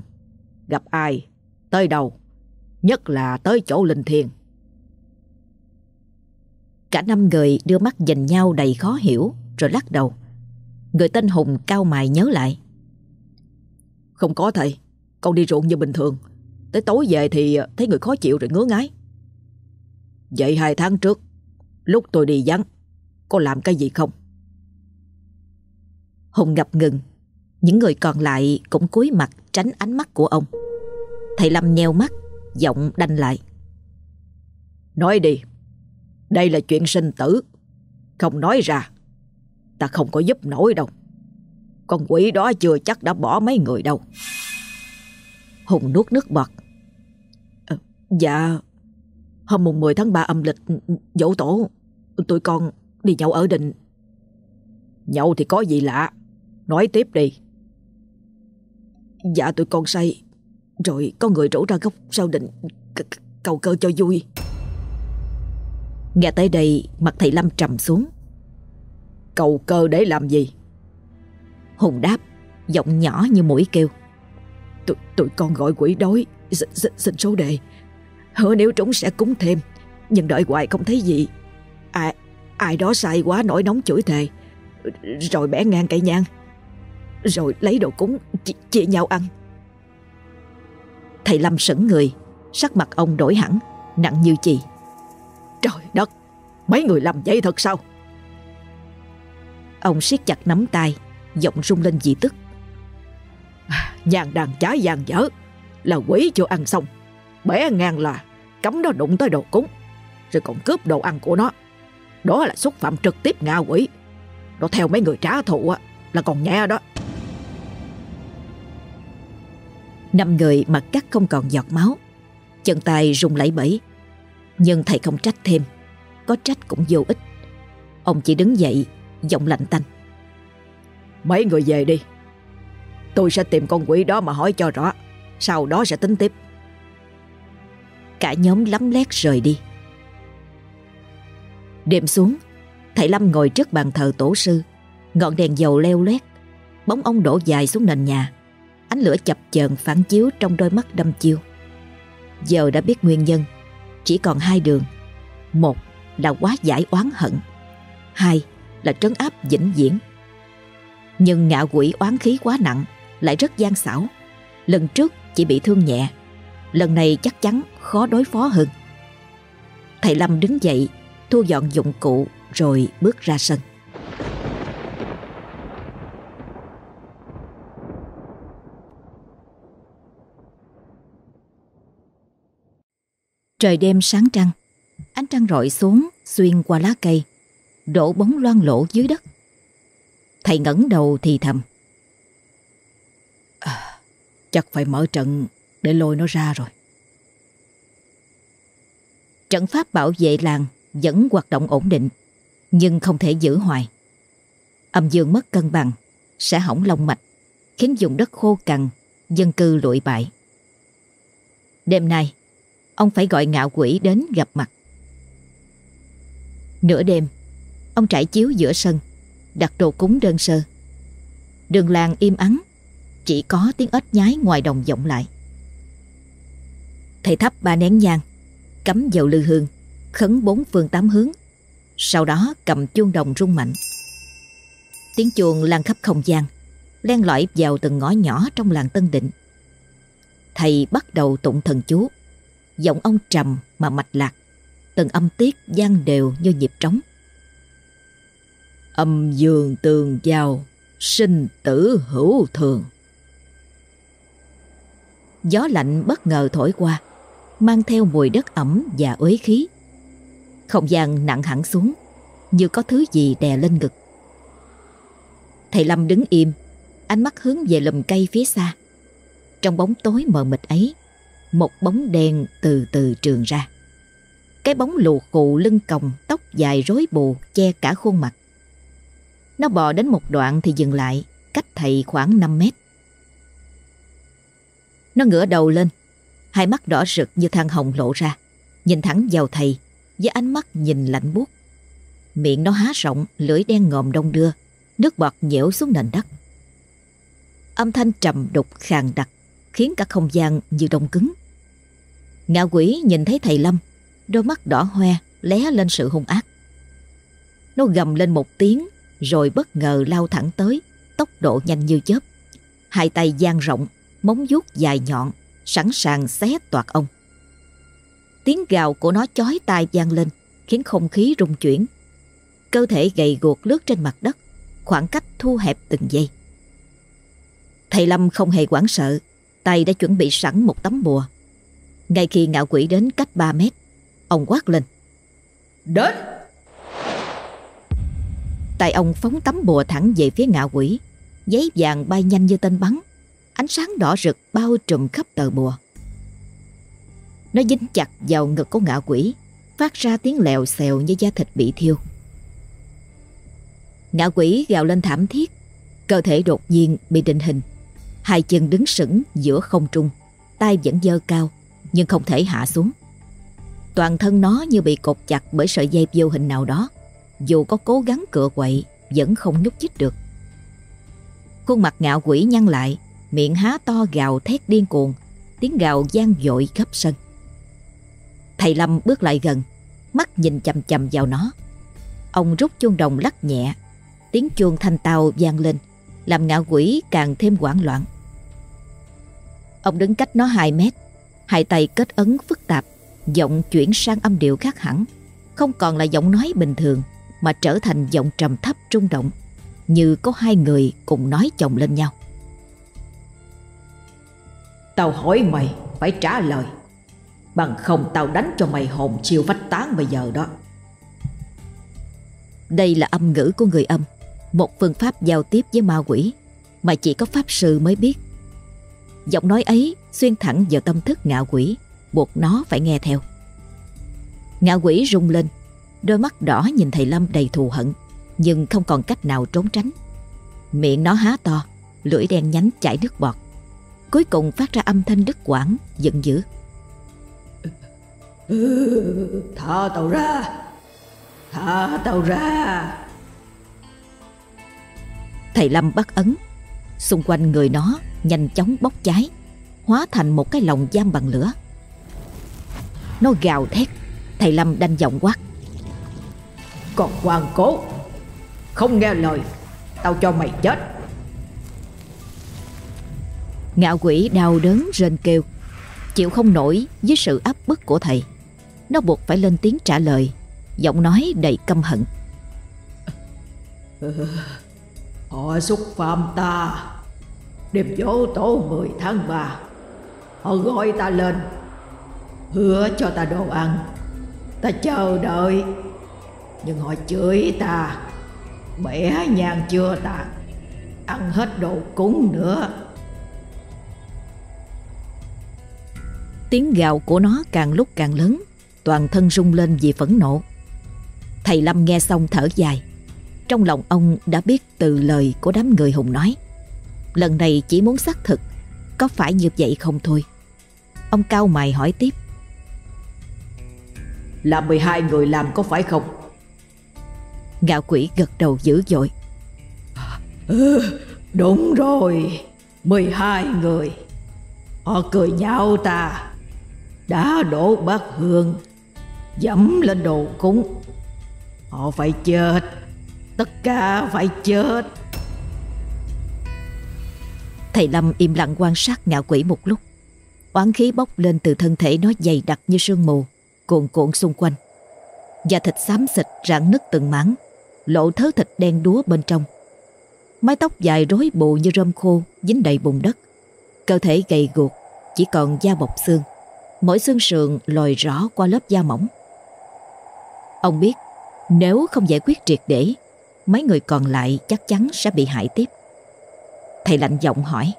Gặp ai? Tới đâu? Nhất là tới chỗ linh thiền. Cả năm người đưa mắt nhìn nhau đầy khó hiểu rồi lắc đầu. Người tên Hùng cao mày nhớ lại. Không có thầy, con đi ruộng như bình thường. Tới tối về thì thấy người khó chịu rồi ngứa ngái. Vậy hai tháng trước, lúc tôi đi vắng, có làm cái gì không? Hùng ngập ngừng, những người còn lại cũng cúi mặt tránh ánh mắt của ông. Thầy Lâm nheo mắt, giọng đanh lại. Nói đi, đây là chuyện sinh tử, không nói ra, ta không có giúp nổi đâu. Con quỷ đó chưa chắc đã bỏ mấy người đâu. Hùng nuốt nước bọt. À, dạ, hôm mùng 10 tháng 3 âm lịch dỗ tổ, tụi con đi nhậu ở đình. Nhậu thì có gì lạ, nói tiếp đi. Dạ tụi con say, rồi có người rủ ra góc sau định cầu cơ cho vui. Nghe tới đây mặt thầy Lâm trầm xuống. Cầu cơ để làm gì? Hùng đáp, giọng nhỏ như mũi kêu. Tụi, tụi con gọi quỷ đói, xin, xin, xin số đề. Hứa nếu trúng sẽ cúng thêm, nhưng đợi hoài không thấy gì. Ai, ai đó sai quá nổi nóng chửi thề, Rồi bẻ ngang cây nhang Rồi lấy đồ cúng chia, chia nhau ăn Thầy Lâm sững người Sắc mặt ông đổi hẳn Nặng như chì Trời đất, Mấy người làm vậy thật sao? Ông siết chặt nắm tay, Giọng rung lên dị tức. Nhàn đàn trái vàng dở, Là quỷ chưa ăn xong. Bẻ ngang là cấm nó đụng tới đồ cúng, Rồi còn cướp đồ ăn của nó. Đó là xúc phạm trực tiếp ngạ quỷ. Nó theo mấy người trả thù á, Là còn nhẹ đó. Năm người mặt cắt không còn giọt máu. Chân tay rung lẫy bẫy nhưng thầy không trách thêm. Có trách cũng vô ích. Ông chỉ đứng dậy Giọng lạnh tanh. Mấy người về đi. Tôi sẽ tìm con quỷ đó mà hỏi cho rõ. Sau đó sẽ tính tiếp. Cả nhóm lắm lét rời đi. Đêm xuống Thầy Lâm ngồi trước bàn thờ tổ sư. Ngọn đèn dầu leo lét Bóng ông đổ dài xuống nền nhà. Ánh lửa chập chờn phản chiếu trong đôi mắt đâm chiêu. Giờ đã biết nguyên nhân chỉ còn hai đường. Một là quá giải oán hận. Hai là trấn áp vĩnh viễn. Nhưng ngạ quỷ oán khí quá nặng, Lại rất gian xảo. Lần trước chỉ bị thương nhẹ, Lần này chắc chắn khó đối phó hơn. Thầy Lâm đứng dậy, Thu dọn dụng cụ Rồi bước ra sân. Trời đêm sáng trăng Ánh trăng rọi xuống Xuyên qua lá cây Đổ bóng loang lỗ dưới đất. Thầy ngẩng đầu thì thầm à, Chắc phải mở trận Để lôi nó ra rồi. Trận pháp bảo vệ làng Vẫn hoạt động ổn định Nhưng không thể giữ hoài. Âm dương mất cân bằng Sẽ hỏng long mạch Khiến vùng đất khô cằn Dân cư lụi bại. Đêm nay Ông phải gọi ngạo quỷ đến gặp mặt. Nửa đêm, Ông trải chiếu giữa sân, Đặt đồ cúng đơn sơ. Đường làng im ắng, Chỉ có tiếng ếch nhái ngoài đồng vọng lại. Thầy thắp ba nén nhang, Cắm dầu lư hương, Khấn bốn phương tám hướng, Sau đó cầm chuông đồng rung mạnh. Tiếng chuông lan khắp không gian, Len lỏi vào từng ngõ nhỏ trong làng Tân Định. Thầy bắt đầu tụng thần chú. Giọng ông trầm mà mạch lạc. Từng âm tiết gian đều như nhịp trống. Âm dương tường giao, Sinh tử hữu thường. Gió lạnh bất ngờ thổi qua, Mang theo mùi đất ẩm và uế khí. Không gian nặng hẳn xuống, Như có thứ gì đè lên ngực. Thầy Lâm đứng im, Ánh mắt hướng về lùm cây phía xa. Trong bóng tối mờ mịt ấy một bóng đen từ từ trường ra. Cái bóng lù khụ lưng còng, Tóc dài rối bù, Che cả khuôn mặt. Nó bò đến một đoạn thì dừng lại, Cách thầy khoảng 5 mét. Nó ngửa đầu lên, Hai mắt đỏ rực như than hồng lộ ra. Nhìn thẳng vào thầy, Với ánh mắt nhìn lạnh buốt. Miệng nó há rộng, Lưỡi đen ngòm đông đưa, Nước bọt nhễu xuống nền đất. Âm thanh trầm đục khàn đặc, Khiến cả không gian như đông cứng. Ngạo quỷ nhìn thấy thầy Lâm, Đôi mắt đỏ hoe Lé lên sự hung ác. Nó gầm lên một tiếng, Rồi bất ngờ lao thẳng tới, Tốc độ nhanh như chớp. Hai tay dang rộng, Móng vuốt dài nhọn, Sẵn sàng xé toạc ông. Tiếng gào của nó chói tai vang lên, Khiến không khí rung chuyển. Cơ thể gầy guộc lướt trên mặt đất, Khoảng cách thu hẹp từng giây. Thầy Lâm không hề hoảng sợ, Tay đã chuẩn bị sẵn một tấm bùa. Ngay khi ngạo quỷ đến cách 3 mét Ông quát lên. Đến! Tay ông phóng tấm bùa thẳng về phía ngạo quỷ Giấy vàng bay nhanh như tên bắn Ánh sáng đỏ rực bao trùm khắp tờ bùa. Nó dính chặt vào ngực của ngạo quỷ Phát ra tiếng lèo xèo như da thịt bị thiêu. Ngạo quỷ gào lên thảm thiết Cơ thể đột nhiên bị định hình. Hai chân đứng sững giữa không trung tay vẫn dơ cao nhưng không thể hạ xuống. Toàn thân nó như bị cột chặt bởi sợi dây vô hình nào đó. Dù có cố gắng cựa quậy, Vẫn không nhúc nhích được. Khuôn mặt ngạo quỷ nhăn lại, Miệng há to gào thét điên cuồng, Tiếng gào gian dội khắp sân. Thầy Lâm bước lại gần, Mắt nhìn chầm chầm vào nó. Ông rút chuông đồng lắc nhẹ, Tiếng chuông thanh tàu vang lên, Làm ngạo quỷ càng thêm hoảng loạn. Ông đứng cách nó 2 mét Hai tay kết ấn phức tạp Giọng chuyển sang âm điệu khác hẳn. Không còn là giọng nói bình thường Mà trở thành giọng trầm thấp trung động Như có hai người cùng nói chồng lên nhau. Tao hỏi mày phải trả lời. Bằng không tao đánh cho mày hồn chiêu vách tán bây giờ đó. Đây là âm ngữ của người âm Một phương pháp giao tiếp với ma quỷ Mà chỉ có pháp sư mới biết Giọng nói ấy xuyên thẳng vào tâm thức ngạo quỷ Buộc nó phải nghe theo. Ngạo quỷ rung lên Đôi mắt đỏ nhìn thầy Lâm đầy thù hận Nhưng không còn cách nào trốn tránh. Miệng nó há to Lưỡi đen nhánh chảy nước bọt. Cuối cùng phát ra âm thanh đứt quãng Giận dữ. Thả tao ra! Thả tao ra! Thầy Lâm bắt ấn Xung quanh người nó nhanh chóng bốc cháy Hóa thành một cái lồng giam bằng lửa. Nó gào thét Thầy Lâm đanh giọng quát. Còn hoàng cố Không nghe lời Tao cho mày chết. Ngạo quỷ đau đớn rên kêu Chịu không nổi với sự áp bức của thầy. Nó buộc phải lên tiếng trả lời Giọng nói đầy căm hận Họ xúc phạm ta. Đêm dỗ tổ 10 tháng 3 Họ gọi ta lên. Hứa cho ta đồ ăn. Ta chờ đợi. Nhưng họ chửi ta. Bẻ nhang chưa ta. Ăn hết đồ cúng nữa. Tiếng gào của nó càng lúc càng lớn. Toàn thân rung lên vì phẫn nộ. Thầy Lâm nghe xong thở dài. Trong lòng ông đã biết từ lời của đám người hùng nói Lần này chỉ muốn xác thực Có phải như vậy không thôi. Ông cao mày hỏi tiếp Là 12 người làm có phải không? Ngạo quỷ gật đầu dữ dội ừ, Đúng rồi 12 người. Họ cười nhau ta đã đổ bát hương dẫm lên đồ cúng. Họ phải chết tất cả phải chết. Thầy lâm im lặng quan sát ngạo quỷ một lúc. Oán khí bốc lên từ thân thể nó dày đặc như sương mù cuồn cuộn xung quanh. Da thịt xám xịt rạn nứt từng mảng lộ thớ thịt đen đúa bên trong. Mái tóc dài rối bù như rơm khô dính đầy bùn đất. Cơ thể gầy guộc chỉ còn da bọc xương. Mỗi xương sườn lòi rõ qua lớp da mỏng. Ông biết nếu không giải quyết triệt để, mấy người còn lại chắc chắn sẽ bị hại tiếp. Thầy lạnh giọng hỏi.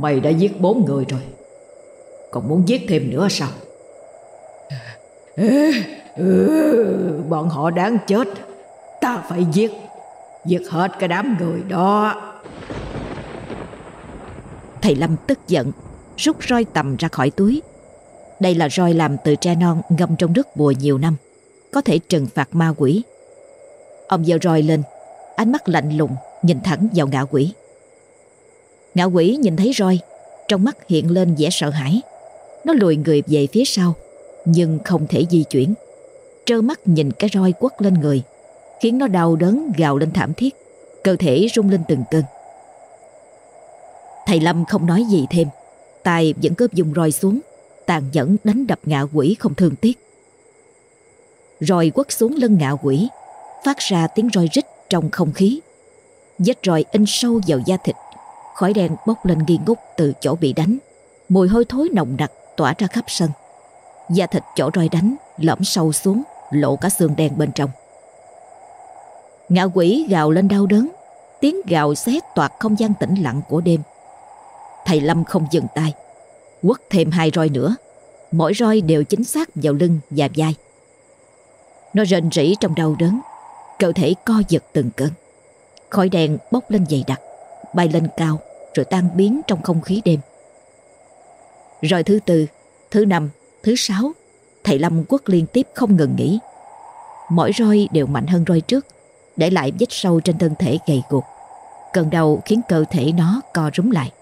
Mày đã giết bốn người rồi, còn muốn giết thêm nữa sao? Bọn họ đáng chết, ta phải giết, giết hết cái đám người đó. Thầy Lâm tức giận rút roi tầm ra khỏi túi. Đây là roi làm từ tre non ngâm trong nước bùa nhiều năm, có thể trừng phạt ma quỷ. Ông giơ roi lên, ánh mắt lạnh lùng nhìn thẳng vào ngạ quỷ. Ngạ quỷ nhìn thấy roi, trong mắt hiện lên vẻ sợ hãi. Nó lùi người về phía sau, nhưng không thể di chuyển. Trơ mắt nhìn cái roi quất lên người, khiến nó đau đớn gào lên thảm thiết, cơ thể rung lên từng cơn. Thầy Lâm không nói gì thêm, tài vẫn cứ dùng roi xuống tàn nhẫn đánh đập ngạ quỷ không thương tiếc rồi quất xuống lưng ngạ quỷ phát ra tiếng roi rít trong không khí. Vết roi in sâu vào da thịt, khói đen bốc lên nghi ngút từ chỗ bị đánh. Mùi hôi thối nồng nặc tỏa ra khắp sân. Da thịt chỗ roi đánh lõm sâu xuống, lộ cả xương đen bên trong. Ngạ quỷ gào lên đau đớn, tiếng gào xé toạc không gian tĩnh lặng của đêm. Thầy Lâm không dừng tay, Quất thêm hai roi nữa. Mỗi roi đều chính xác vào lưng và vai. Nó rền rỉ trong đau đớn Cơ thể co giật từng cơn. Khói đèn bốc lên dày đặc Bay lên cao Rồi tan biến trong không khí đêm. Rồi thứ tư Thứ năm Thứ sáu Thầy Lâm quất liên tiếp không ngừng nghỉ. Mỗi roi đều mạnh hơn roi trước Để lại vết sâu trên thân thể gầy guộc. Cơn đau khiến cơ thể nó co rúm lại.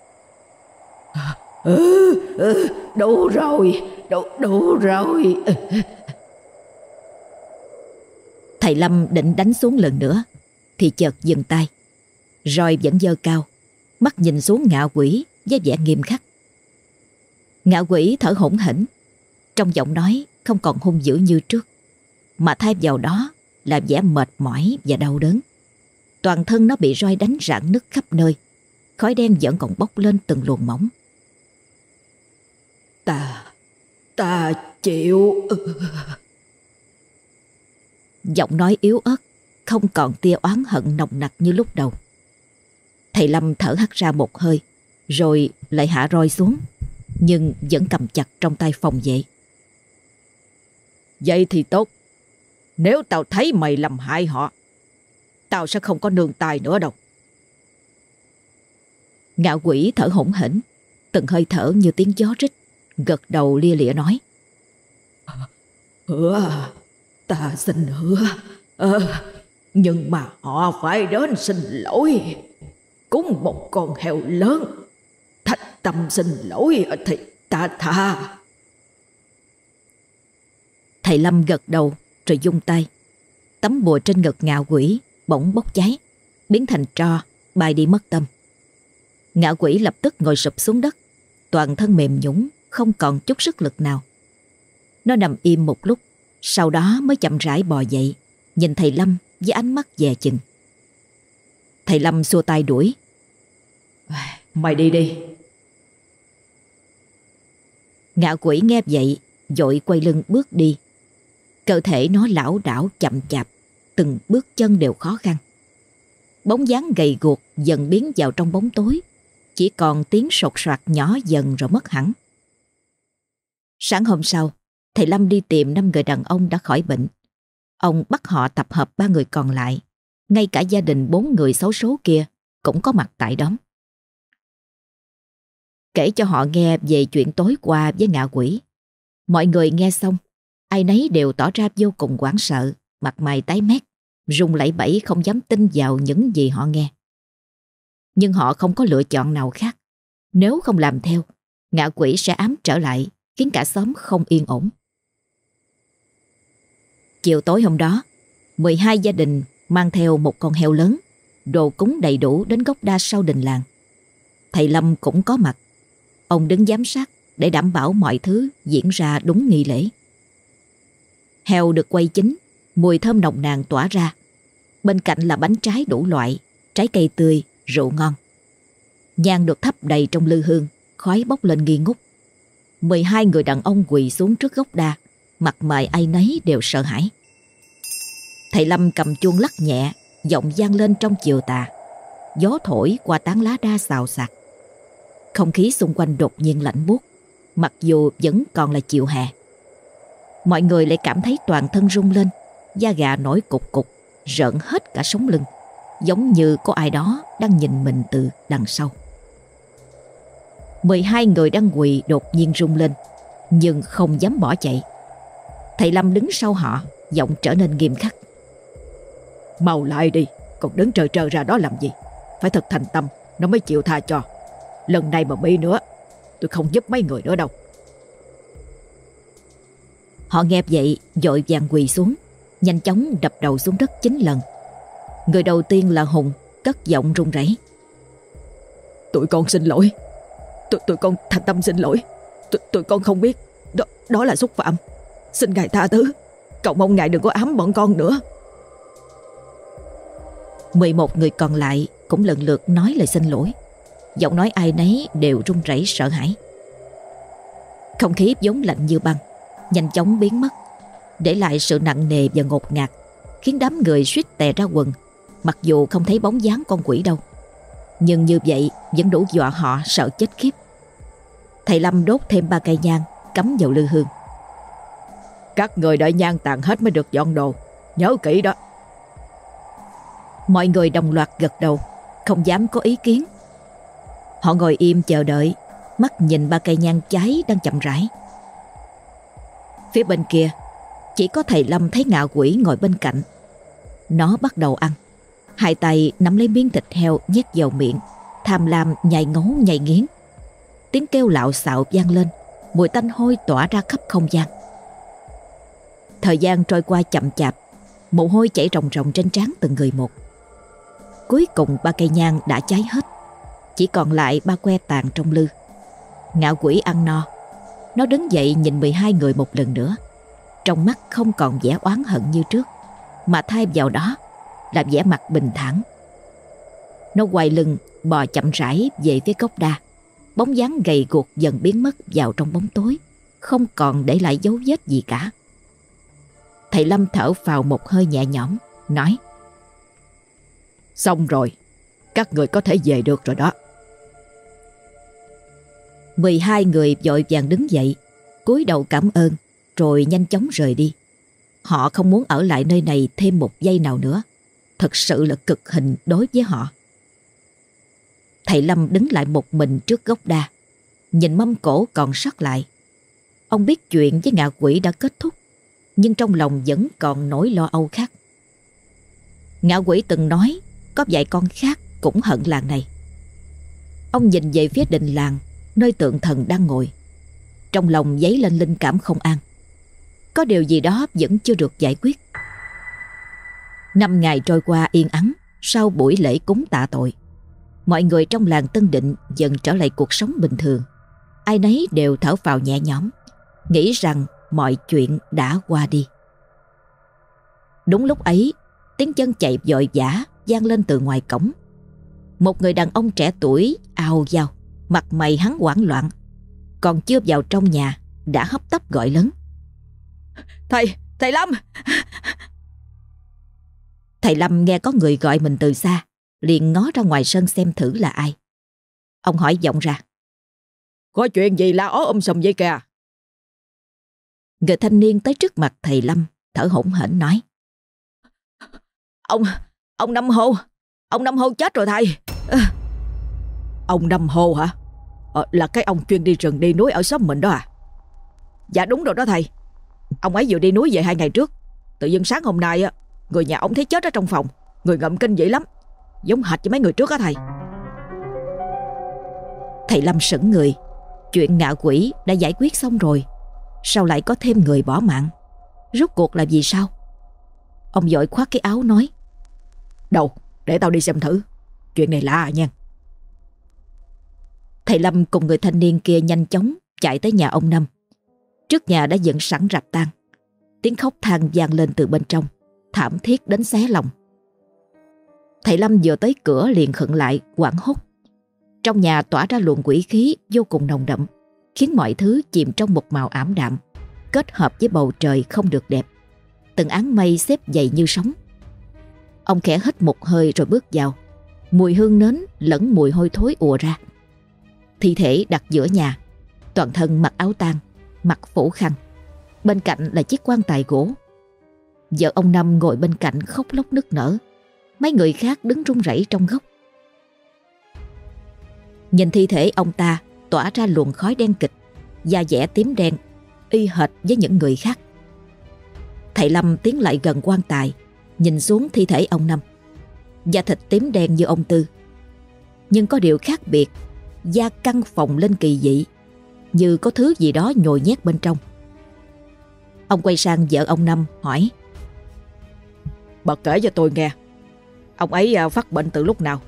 Ừ, ừ, đủ rồi đủ, đủ rồi. Thầy Lâm định đánh xuống lần nữa Thì chợt dừng tay. Rồi vẫn dơ cao Mắt nhìn xuống ngạo quỷ với vẻ nghiêm khắc. Ngạo quỷ thở hổn hển Trong giọng nói không còn hung dữ như trước Mà thay vào đó là vẻ mệt mỏi và đau đớn. Toàn thân nó bị roi đánh rạn nứt khắp nơi Khói đen vẫn còn bốc lên từng luồng mỏng. Ta, ta chịu. Giọng nói yếu ớt Không còn tia oán hận nồng nặc như lúc đầu. Thầy Lâm thở hắt ra một hơi Rồi lại hạ roi xuống Nhưng vẫn cầm chặt trong tay phòng vệ. Vậy thì tốt. Nếu tao thấy mày làm hại họ Tao sẽ không có nương tài nữa đâu. Ngạo quỷ thở hổn hển Từng hơi thở như tiếng gió rít Gật đầu lia lịa nói. Hứa Ta xin hứa. À, Nhưng mà họ phải đến xin lỗi. Cúng một con heo lớn. Thạch tâm xin lỗi thì ta tha. Thầy Lâm gật đầu rồi dung tay. Tấm bùa trên ngực ngạo quỷ bỗng bốc cháy Biến thành tro bay đi mất tâm. Ngạo quỷ lập tức ngồi sụp xuống đất. Toàn thân mềm nhũng Không còn chút sức lực nào. Nó nằm im một lúc sau đó mới chậm rãi bò dậy Nhìn thầy Lâm với ánh mắt dè chừng. Thầy Lâm xua tay đuổi. Mày đi đi. Ngạo quỷ nghe vậy Dội quay lưng bước đi. Cơ thể nó lão đảo chậm chạp Từng bước chân đều khó khăn. Bóng dáng gầy guộc dần biến vào trong bóng tối Chỉ còn tiếng sột soạt nhỏ dần rồi mất hẳn. Sáng hôm sau Thầy Lâm đi tìm năm người đàn ông đã khỏi bệnh. Ông bắt họ tập hợp ba người còn lại. Ngay cả gia đình bốn người xấu số kia Cũng có mặt tại đó. Kể cho họ nghe về chuyện tối qua với ngạ quỷ. Mọi người nghe xong, Ai nấy đều tỏ ra vô cùng hoảng sợ, Mặt mày tái mét, Rung lẩy bẩy không dám tin vào những gì họ nghe. Nhưng họ không có lựa chọn nào khác. Nếu không làm theo, Ngạ quỷ sẽ ám trở lại, Khiến cả xóm không yên ổn. Chiều tối hôm đó 12 gia đình mang theo một con heo lớn Đồ cúng đầy đủ đến gốc đa sau đình làng Thầy Lâm cũng có mặt Ông đứng giám sát để đảm bảo mọi thứ diễn ra đúng nghi lễ. Heo được quay chín, mùi thơm nồng nàn tỏa ra. Bên cạnh là bánh trái đủ loại, trái cây tươi, rượu ngon. Nhang được thắp đầy trong lư hương, khói bốc lên nghi ngút. 12 người đàn ông quỳ xuống trước gốc đa, mặt mày ai nấy đều sợ hãi. Thầy Lâm cầm chuông lắc nhẹ, giọng gian lên trong chiều tà. Gió thổi qua tán lá đa xào xạc. Không khí xung quanh đột nhiên lạnh buốt, mặc dù vẫn còn là chiều hè. Mọi người lại cảm thấy toàn thân rung lên, da gà nổi cục cục, rợn hết cả sống lưng, giống như có ai đó đang nhìn mình từ đằng sau. 12 người đang quỳ đột nhiên rung lên, nhưng không dám bỏ chạy. Thầy Lâm đứng sau họ, giọng trở nên nghiêm khắc. Mau lại đi, còn đứng trơ trơ ra đó làm gì? Phải thật thành tâm, nó mới chịu tha cho. Lần này mà bị nữa Tôi không giúp mấy người nữa đâu Họ nghe vậy dội vàng quỳ xuống Nhanh chóng đập đầu xuống đất chín lần Người đầu tiên là Hùng Cất giọng run rẩy Tụi con xin lỗi Tụi, tụi con thành tâm xin lỗi tụi, tụi con không biết Đó, đó là xúc phạm Xin ngài tha thứ. Cậu mong ngài đừng có ám bọn con nữa. 11 người còn lại cũng lần lượt nói lời xin lỗi. Giọng nói ai nấy đều run rẩy sợ hãi. Không khí giống lạnh như băng, Nhanh chóng biến mất, Để lại sự nặng nề và ngột ngạt, Khiến đám người suýt tè ra quần, Mặc dù không thấy bóng dáng con quỷ đâu. Nhưng như vậy vẫn đủ dọa họ sợ chết khiếp. Thầy Lâm đốt thêm ba cây nhang Cắm vào lư hương. Các người đợi nhang tàn hết mới được dọn đồ. Nhớ kỹ đó. Mọi người đồng loạt gật đầu, Không dám có ý kiến. Họ ngồi im chờ đợi, Mắt nhìn ba cây nhang cháy đang chậm rãi. Phía bên kia, Chỉ có thầy Lâm thấy ngạo quỷ ngồi bên cạnh. Nó bắt đầu ăn. Hai tay nắm lấy miếng thịt heo nhét vào miệng, Tham lam nhai ngấu nhai nghiến. Tiếng kêu lạo xạo vang lên, Mùi tanh hôi tỏa ra khắp không gian. Thời gian trôi qua chậm chạp, Mồ hôi chảy ròng ròng trên trán từng người một. Cuối cùng ba cây nhang đã cháy hết, Chỉ còn lại ba que tàn trong lư. Ngạo quỷ ăn no, Nó đứng dậy nhìn 12 người một lần nữa. Trong mắt không còn vẻ oán hận như trước, Mà thay vào đó Là vẻ mặt bình thản. Nó quay lưng, bò chậm rãi về phía gốc đa. Bóng dáng gầy guộc dần biến mất vào trong bóng tối, Không còn để lại dấu vết gì cả. Thầy Lâm thở vào một hơi nhẹ nhõm, Nói, Xong rồi, Các người có thể về được rồi đó. 12 người vội vàng đứng dậy, cúi đầu cảm ơn, Rồi nhanh chóng rời đi. Họ không muốn ở lại nơi này thêm một giây nào nữa. Thật sự là cực hình đối với họ. Thầy Lâm đứng lại một mình trước gốc đa, Nhìn mâm cổ còn sót lại. Ông biết chuyện với ngạ quỷ đã kết thúc. Nhưng trong lòng vẫn còn nỗi lo âu khác. Ngạo quỷ từng nói, Có vài con khác cũng hận làng này. Ông nhìn về phía đình làng, Nơi tượng thần đang ngồi. Trong lòng dấy lên linh cảm không an. Có điều gì đó vẫn chưa được giải quyết. Năm ngày trôi qua yên ắng, Sau buổi lễ cúng tạ tội, Mọi người trong làng Tân Định dần trở lại cuộc sống bình thường. Ai nấy đều thở phào nhẹ nhõm, Nghĩ rằng mọi chuyện đã qua đi Đúng lúc ấy Tiếng chân chạy vội vã vang lên từ ngoài cổng Một người đàn ông trẻ tuổi ào vào Mặt mày hắn hoảng loạn Còn chưa vào trong nhà Đã hấp tấp gọi lớn Thầy, thầy Lâm Thầy Lâm nghe có người gọi mình từ xa liền ngó ra ngoài sân xem thử là ai. Ông hỏi giọng ra. Có chuyện gì la ó ôm sầm vậy kìa? Người thanh niên tới trước mặt thầy Lâm, thở hổn hển nói. Ông, ông Năm Hồ, ông Năm Hồ chết rồi thầy. À. Ông Năm Hồ hả? À, là cái ông chuyên đi rừng đi núi ở xóm mình đó à? Dạ đúng rồi đó thầy. Ông ấy vừa đi núi về hai ngày trước. Tự dưng sáng hôm nay, người nhà ông thấy chết ở trong phòng. Người ngậm kinh dữ lắm. Giống hệt với mấy người trước á thầy Thầy Lâm sững người Chuyện ngạ quỷ đã giải quyết xong rồi Sao lại có thêm người bỏ mạng? Rốt cuộc là gì sao? Ông dội khoác cái áo nói. Đâu để tao đi xem thử. Chuyện này lạ nha? Thầy Lâm cùng người thanh niên kia nhanh chóng Chạy tới nhà ông Năm. Trước nhà đã dựng sẵn rạp tang. Tiếng khóc than vang lên từ bên trong Thảm thiết đến xé lòng. Thầy Lâm vừa tới cửa liền khựng lại, quảng hốt. Trong nhà tỏa ra luồng quỷ khí vô cùng nồng đậm, khiến mọi thứ chìm trong một màu ảm đạm, kết hợp với bầu trời không được đẹp. Từng áng mây xếp dày như sóng. Ông khẽ hít một hơi rồi bước vào. Mùi hương nến lẫn mùi hôi thối ùa ra. Thi thể đặt giữa nhà, toàn thân mặc áo tang, mặc phủ khăn. Bên cạnh là chiếc quan tài gỗ. Vợ ông Năm ngồi bên cạnh khóc lóc nức nở. Mấy người khác đứng run rẩy trong góc Nhìn thi thể ông ta tỏa ra luồng khói đen kịch Da dẻ tím đen Y hệt với những người khác. Thầy Lâm tiến lại gần quan tài Nhìn xuống thi thể ông Năm. Da thịt tím đen như ông Tư. Nhưng có điều khác biệt Da căng phồng lên kỳ dị Như có thứ gì đó nhồi nhét bên trong. Ông quay sang vợ ông Năm hỏi. Bà kể cho tôi nghe Ông ấy à, phát bệnh từ lúc nào?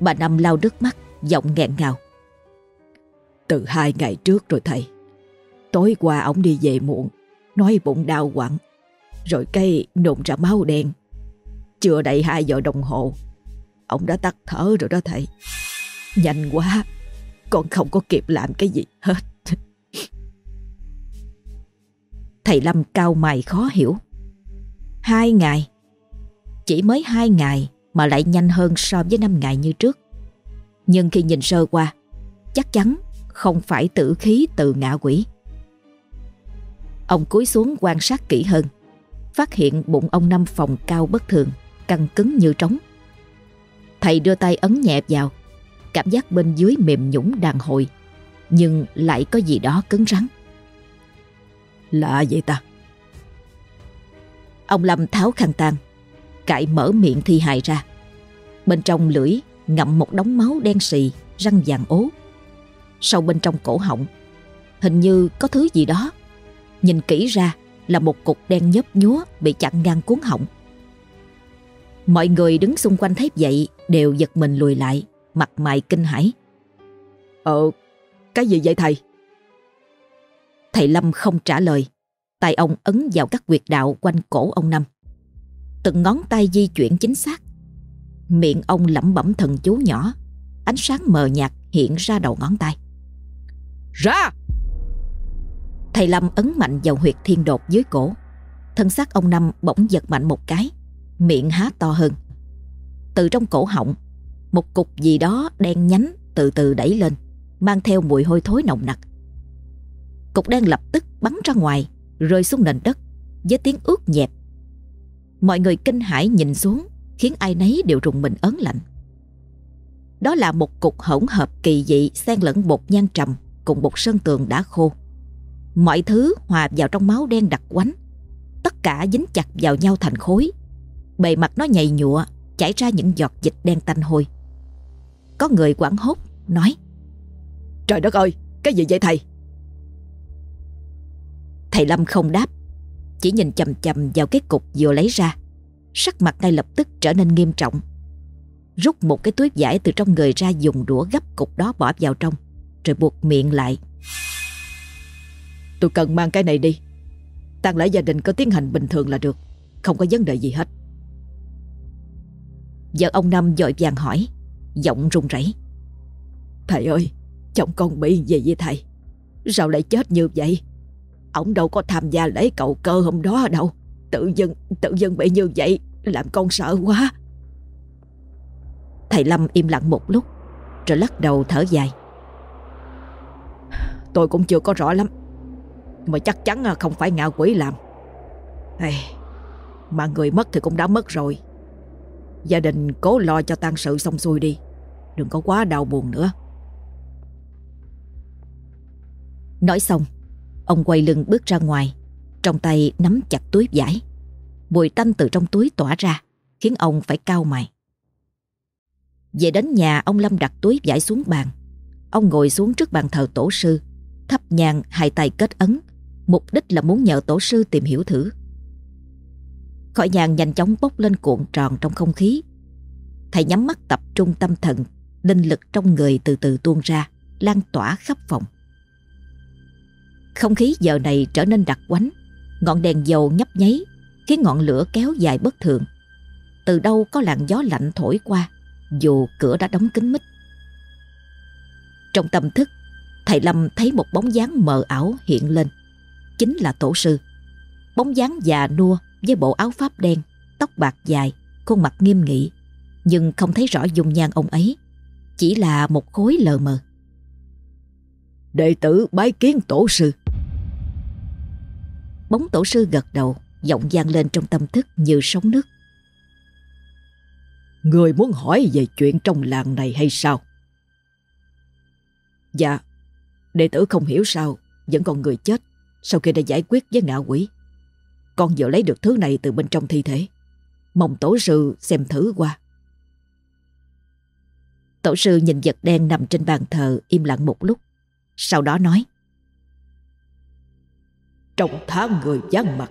Bà Năm lau nước mắt, giọng nghẹn ngào. Từ hai ngày trước rồi thầy. Tối qua ông đi về muộn, nói bụng đau quặn, rồi cây nôn ra máu đen. Chưa đầy hai giờ đồng hồ, ông đã tắt thở rồi đó thầy. Nhanh quá, con không có kịp làm cái gì hết. Thầy Lâm cao mày khó hiểu. Hai ngày, chỉ mới hai ngày mà lại nhanh hơn so với năm ngày như trước. Nhưng khi nhìn sơ qua, chắc chắn không phải tử khí từ ngạ quỷ. Ông cúi xuống quan sát kỹ hơn, phát hiện bụng ông Năm phòng cao bất thường, căng cứng như trống. Thầy đưa tay ấn nhẹ vào, cảm giác bên dưới mềm nhũng đàn hồi, nhưng lại có gì đó cứng rắn. Lạ vậy ta? Ông Lâm tháo khăn tang cạy mở miệng thi hài ra. Bên trong lưỡi ngậm một đống máu đen xì, răng vàng ố. Sau bên trong cổ họng, hình như có thứ gì đó. Nhìn kỹ ra là một cục đen nhấp nhúa bị chặn ngang cuốn họng. Mọi người đứng xung quanh thấy vậy đều giật mình lùi lại, mặt mày kinh hãi. Ờ, cái gì vậy thầy? Thầy Lâm không trả lời, tay ông ấn vào các quyệt đạo quanh cổ ông Năm. Từng ngón tay di chuyển chính xác. Miệng ông lẩm bẩm thần chú nhỏ, ánh sáng mờ nhạt hiện ra đầu ngón tay. Ra! Thầy Lâm ấn mạnh vào huyệt thiên đột dưới cổ. Thân xác ông Năm bỗng giật mạnh một cái, miệng há to hơn. Từ trong cổ họng, một cục gì đó đen nhánh từ từ đẩy lên, mang theo mùi hôi thối nồng nặc. Cục đen lập tức bắn ra ngoài, rơi xuống nền đất với tiếng ướt nhẹp. Mọi người kinh hãi nhìn xuống, khiến ai nấy đều rùng mình ớn lạnh. Đó là một cục hỗn hợp kỳ dị xen lẫn bột nhan trầm cùng bột sơn tường đã khô. Mọi thứ hòa vào trong máu đen đặc quánh. Tất cả dính chặt vào nhau thành khối. Bề mặt nó nhầy nhụa, chảy ra những giọt dịch đen tanh hôi. Có người quảng hốt, nói Trời đất ơi, cái gì vậy thầy? Thầy Lâm không đáp, chỉ nhìn chầm chầm vào cái cục vừa lấy ra. Sắc mặt ngay lập tức trở nên nghiêm trọng. Rút một cái túi vải từ trong người ra dùng đũa gấp cục đó bỏ vào trong, rồi buộc miệng lại. Tôi cần mang cái này đi. Tang lễ gia đình có tiến hành bình thường là được Không có vấn đề gì hết. Vợ ông Năm dội vàng hỏi Giọng run rẩy. Thầy ơi Chồng con bị gì vậy thầy? Sao lại chết như vậy? Ông đâu có tham gia lễ cậu cơ hôm đó đâu Tự dưng tự dưng bị như vậy Làm con sợ quá. Thầy Lâm im lặng một lúc Rồi lắc đầu thở dài. Tôi cũng chưa có rõ lắm mà chắc chắn không phải ngạ quỷ làm. Hey, Mà người mất thì cũng đã mất rồi. Gia đình cố lo cho tang sự xong xuôi đi Đừng có quá đau buồn nữa. Nói xong Ông quay lưng bước ra ngoài. Trong tay nắm chặt túi vải. Mùi tanh từ trong túi tỏa ra, Khiến ông phải cau mày. Về đến nhà, ông Lâm đặt túi vải xuống bàn. Ông ngồi xuống trước bàn thờ tổ sư, Thắp nhang hai tay kết ấn. Mục đích là muốn nhờ tổ sư tìm hiểu thử. Khỏi nhàn nhanh chóng bốc lên cuộn tròn trong không khí. Thầy nhắm mắt tập trung tâm thần, Linh lực trong người từ từ tuôn ra, Lan tỏa khắp phòng. Không khí giờ này trở nên đặc quánh. Ngọn đèn dầu nhấp nháy Khiến ngọn lửa kéo dài bất thường Từ đâu có làn gió lạnh thổi qua Dù cửa đã đóng kín mít Trong tâm thức Thầy Lâm thấy một bóng dáng mờ ảo hiện lên chính là tổ sư. Bóng dáng già nua với bộ áo pháp đen, tóc bạc dài, khuôn mặt nghiêm nghị, nhưng không thấy rõ dung nhan ông ấy, chỉ là một khối lờ mờ. Đệ tử bái kiến tổ sư. Bóng tổ sư gật đầu, giọng vang lên trong tâm thức như sóng nước. Người muốn hỏi về chuyện trong làng này hay sao? Dạ, đệ tử không hiểu sao vẫn còn người chết sau khi đã giải quyết với ngạ quỷ. Con vừa lấy được thứ này từ bên trong thi thể. Mong tổ sư xem thử qua. Tổ sư nhìn vật đen nằm trên bàn thờ im lặng một lúc. Sau đó nói. Trong tháng người gián mặt,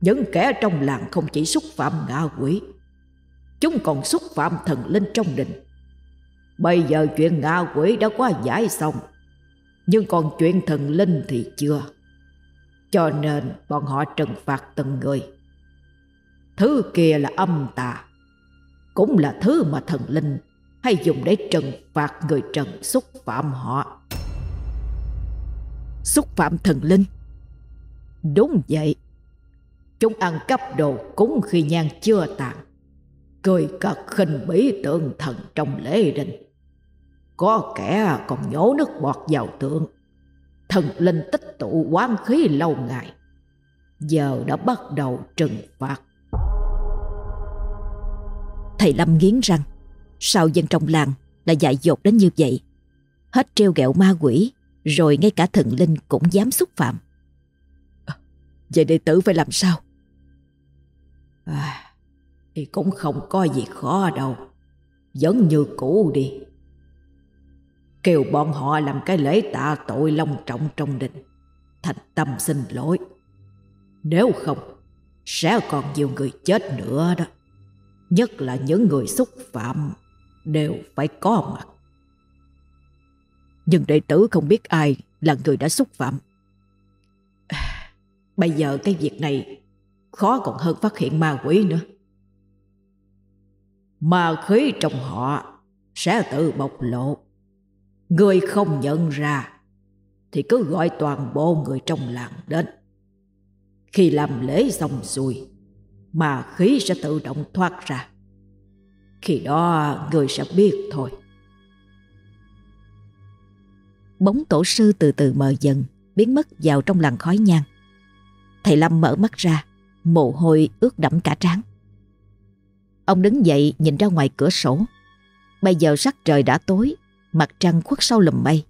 những kẻ trong làng không chỉ xúc phạm ngạ quỷ, chúng còn xúc phạm thần linh trong đình. Bây giờ chuyện ngạ quỷ đã qua giải xong, nhưng còn chuyện thần linh thì chưa. Cho nên bọn họ trừng phạt từng người Thứ kia là âm tà Cũng là thứ mà thần linh Hay dùng để trừng phạt người trần xúc phạm họ Xúc phạm thần linh Đúng vậy. Chúng ăn cắp đồ cúng khi nhang chưa tàn, Cười cợt khinh bỉ tượng thần trong lễ đình. Có kẻ còn nhổ nước bọt vào tượng, thần linh tích tụ quán khí lâu ngày, giờ đã bắt đầu trừng phạt. Thầy lâm nghiến răng, sao dân trong làng lại dại dột đến như vậy? Hết treo ghẹo ma quỷ, rồi ngay cả thần linh cũng dám xúc phạm vậy đệ tử phải làm sao à, thì cũng không có gì khó đâu vẫn như cũ đi Kêu bọn họ làm cái lễ tạ tội long trọng trong đình Thành tâm xin lỗi Nếu không, sẽ còn nhiều người chết nữa đó. Nhất là những người xúc phạm đều phải có mặt. Nhưng đệ tử không biết ai là người đã xúc phạm. Bây giờ cái việc này khó còn hơn phát hiện ma quỷ nữa. Ma khí trong họ sẽ tự bộc lộ. Người không nhận ra thì cứ gọi toàn bộ người trong làng đến. Khi làm lễ xong xuôi, ma khí sẽ tự động thoát ra. Khi đó người sẽ biết thôi. Bóng tổ sư từ từ mờ dần, biến mất vào trong làn khói nhang. Thầy Lâm mở mắt ra, mồ hôi ướt đẫm cả trán. Ông đứng dậy nhìn ra ngoài cửa sổ. Bây giờ sắc trời đã tối, mặt trăng khuất sau lùm mây.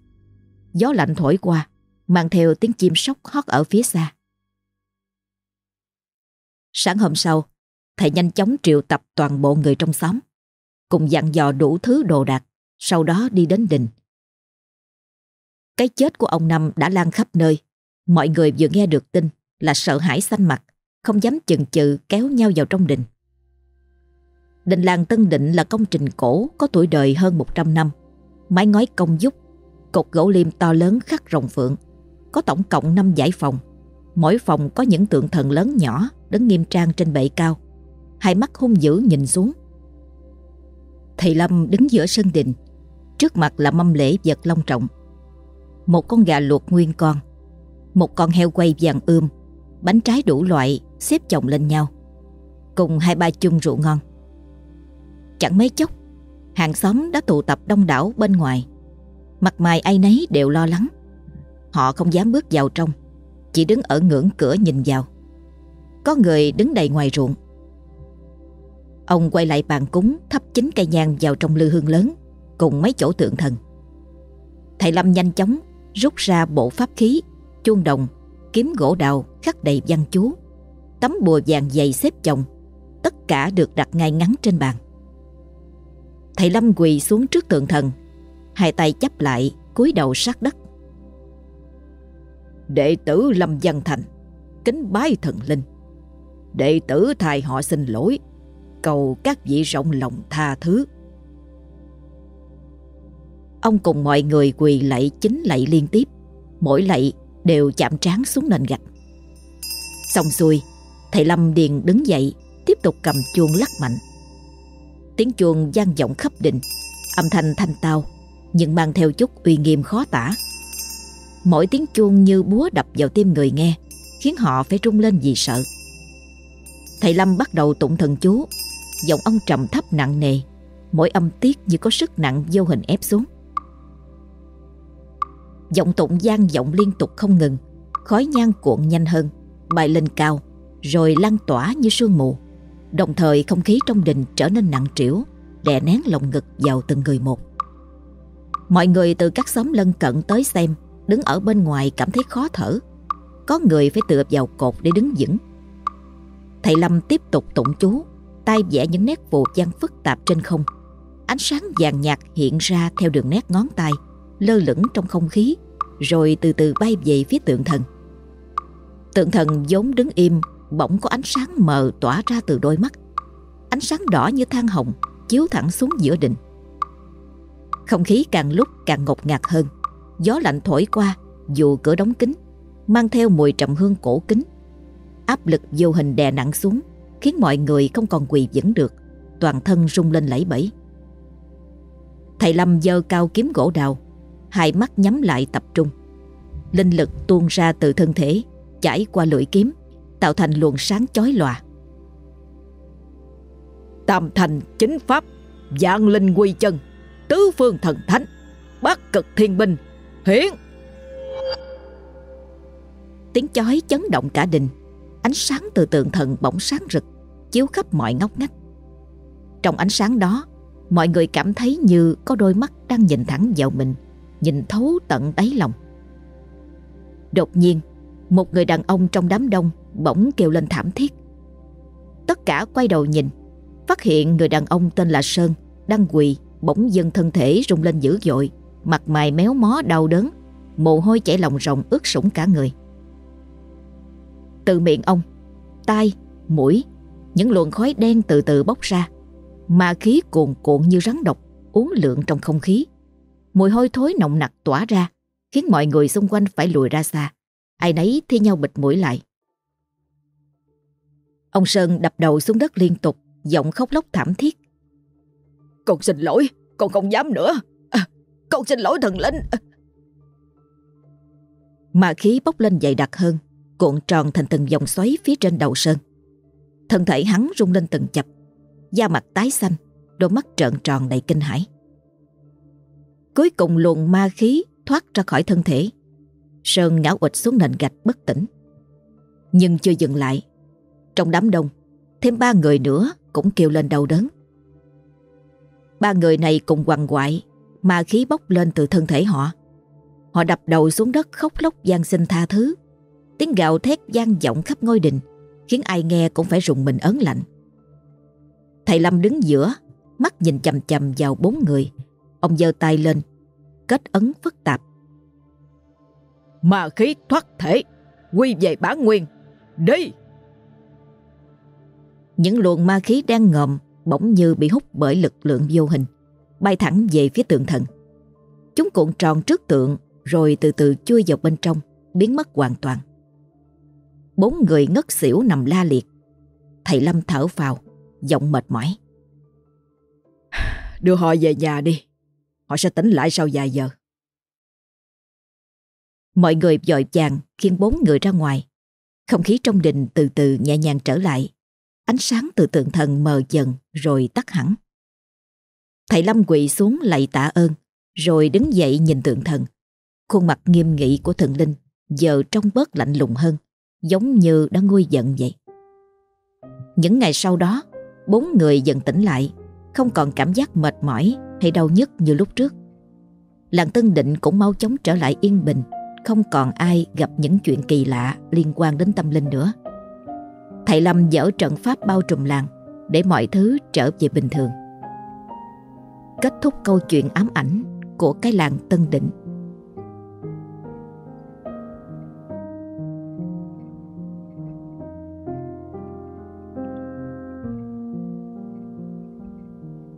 Gió lạnh thổi qua, mang theo tiếng chim sóc hót ở phía xa. Sáng hôm sau, thầy nhanh chóng triệu tập toàn bộ người trong xóm, cùng dặn dò đủ thứ đồ đạc, sau đó đi đến đình. Cái chết của ông Năm đã lan khắp nơi, mọi người vừa nghe được tin là sợ hãi xanh mặt, không dám chần chừ kéo nhau vào trong đình. Đình làng Tân Định là công trình cổ có tuổi đời hơn 100 năm, mái ngói công dúc, cột gỗ liêm to lớn khắc rồng phượng, có tổng cộng 5 giải phòng. Mỗi phòng có những tượng thần lớn nhỏ đứng nghiêm trang trên bệ cao, hai mắt hung dữ nhìn xuống. Thầy Lâm đứng giữa sân đình, trước mặt là mâm lễ vật long trọng. Một con gà luộc nguyên con, một con heo quay vàng ươm, bánh trái đủ loại xếp chồng lên nhau, cùng hai ba chung rượu ngon. Chẳng mấy chốc, hàng xóm đã tụ tập đông đảo bên ngoài. Mặt mày ai nấy đều lo lắng. Họ không dám bước vào trong, chỉ đứng ở ngưỡng cửa nhìn vào. Có người đứng đầy ngoài ruộng. Ông quay lại bàn cúng thắp chín cây nhang vào trong lư hương lớn cùng mấy chỗ tượng thần. Thầy Lâm nhanh chóng rút ra bộ pháp khí, chuông đồng, kiếm gỗ đào khắc đầy văn chú, tấm bùa vàng dày xếp chồng, tất cả được đặt ngay ngắn trên bàn. Thầy Lâm quỳ xuống trước tượng thần, hai tay chắp lại, cúi đầu sát đất. Đệ tử Lâm Văn Thành, kính bái thần linh. Đệ tử thầy họ xin lỗi, cầu các vị rộng lòng tha thứ. Ông cùng mọi người quỳ lạy chính lạy liên tiếp, mỗi lạy đều chạm trán xuống nền gạch. Xong xuôi, thầy Lâm Điền đứng dậy, tiếp tục cầm chuông lắc mạnh. Tiếng chuông vang vọng khắp đình, âm thanh thanh tao, nhưng mang theo chút uy nghiêm khó tả. Mỗi tiếng chuông như búa đập vào tim người nghe, khiến họ phải rung lên vì sợ. Thầy Lâm bắt đầu tụng thần chú, giọng ông trầm thấp nặng nề, mỗi âm tiết như có sức nặng vô hình ép xuống. Giọng tụng gian vọng liên tục không ngừng, khói nhang cuộn nhanh hơn, bay lên cao, rồi lan tỏa như sương mù. Đồng thời không khí trong đình trở nên nặng trĩu, đè nén lồng ngực vào từng người một. Mọi người từ các xóm lân cận tới xem, đứng ở bên ngoài cảm thấy khó thở. Có người phải tựa vào cột để đứng vững. Thầy Lâm tiếp tục tụng chú, tay vẽ những nét phù văn phức tạp trên không. Ánh sáng vàng nhạt hiện ra theo đường nét ngón tay, lơ lửng trong không khí, rồi từ từ bay về phía tượng thần. Tượng thần vốn đứng im, bỗng có ánh sáng mờ tỏa ra từ đôi mắt. Ánh sáng đỏ như than hồng, chiếu thẳng xuống giữa đình. Không khí càng lúc càng ngột ngạt hơn, gió lạnh thổi qua, dù cửa đóng kín, mang theo mùi trầm hương cổ kính. Áp lực vô hình đè nặng xuống, khiến mọi người không còn quỳ vững được, toàn thân rung lên lẫy bẫy. Thầy Lâm giơ cao kiếm gỗ đào, hai mắt nhắm lại tập trung. Linh lực tuôn ra từ thân thể, chảy qua lưỡi kiếm, tạo thành luồng sáng chói lòa. Tam thành chính pháp, dạng linh quy chân, tứ phương thần thánh, bát cực thiên binh, hiển. Tiếng chói chấn động cả đình, ánh sáng từ tượng thần bỗng sáng rực, chiếu khắp mọi ngóc ngách. Trong ánh sáng đó, mọi người cảm thấy như có đôi mắt đang nhìn thẳng vào mình, nhìn thấu tận đáy lòng. Đột nhiên, một người đàn ông trong đám đông bỗng kêu lên thảm thiết. Tất cả quay đầu nhìn, phát hiện người đàn ông tên là Sơn đang quỳ, bỗng dưng thân thể rung lên dữ dội, mặt mày méo mó đau đớn, mồ hôi chảy lòng ròng ướt sũng cả người. Từ miệng ông, tai, mũi, những luồng khói đen từ từ bốc ra. Ma khí cuồn cuộn như rắn độc, uốn lượn trong không khí. Mùi hôi thối nồng nặc tỏa ra, khiến mọi người xung quanh phải lùi ra xa. Ai nấy thi nhau bịt mũi lại. Ông Sơn đập đầu xuống đất liên tục, giọng khóc lóc thảm thiết. Con xin lỗi, con không dám nữa. À, con xin lỗi thần linh. À. Mà khí bốc lên dày đặc hơn, cuộn tròn thành từng dòng xoáy phía trên đầu Sơn. Thân thể hắn rung lên từng chập, da mặt tái xanh, đôi mắt trợn tròn đầy kinh hãi. Cuối cùng luồng ma khí thoát ra khỏi thân thể. Sơn ngã ụt xuống nền gạch bất tỉnh. Nhưng chưa dừng lại. Trong đám đông, thêm ba người nữa cũng kêu lên đau đớn. Ba người này cùng quằn quại, ma khí bốc lên từ thân thể họ. Họ đập đầu xuống đất khóc lóc gian xin tha thứ. Tiếng gạo thét gian vọng khắp ngôi đình, khiến ai nghe cũng phải rùng mình ớn lạnh. Thầy Lâm đứng giữa, mắt nhìn chầm chầm vào bốn người. Ông giơ tay lên, kết ấn phức tạp. Ma khí thoát thể, quy về bản nguyên, đi! Những luồng ma khí đang ngầm bỗng như bị hút bởi lực lượng vô hình, bay thẳng về phía tượng thần. Chúng cuộn tròn trước tượng rồi từ từ chui vào bên trong, biến mất hoàn toàn. Bốn người ngất xỉu nằm la liệt. Thầy Lâm thở vào, giọng mệt mỏi. Đưa họ về nhà đi, họ sẽ tỉnh lại sau vài giờ. Mọi người dội vàng khiêng bốn người ra ngoài. Không khí trong đình từ từ nhẹ nhàng trở lại. Ánh sáng từ tượng thần mờ dần rồi tắt hẳn. Thầy Lâm quỳ xuống lạy tạ ơn, rồi đứng dậy nhìn tượng thần. Khuôn mặt nghiêm nghị của thần linh giờ trông bớt lạnh lùng hơn, giống như đã nguôi giận vậy. Những ngày sau đó, bốn người dần tỉnh lại, không còn cảm giác mệt mỏi hay đau nhức như lúc trước. Làng Tân Định cũng mau chóng trở lại yên bình, không còn ai gặp những chuyện kỳ lạ liên quan đến tâm linh nữa. Thầy Lâm dở trận pháp bao trùm làng để mọi thứ trở về bình thường. Kết thúc câu chuyện ám ảnh của cái làng Tân Định.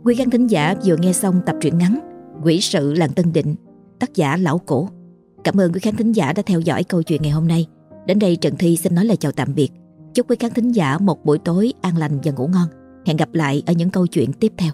Quý khán thính giả vừa nghe xong tập truyện ngắn Quỷ sự làng Tân Định, tác giả Lão Cổ. Cảm ơn quý khán thính giả đã theo dõi câu chuyện ngày hôm nay. Đến đây Trần Thi xin nói lời chào tạm biệt. Chúc quý khán thính giả một buổi tối an lành và ngủ ngon. Hẹn gặp lại ở những câu chuyện tiếp theo.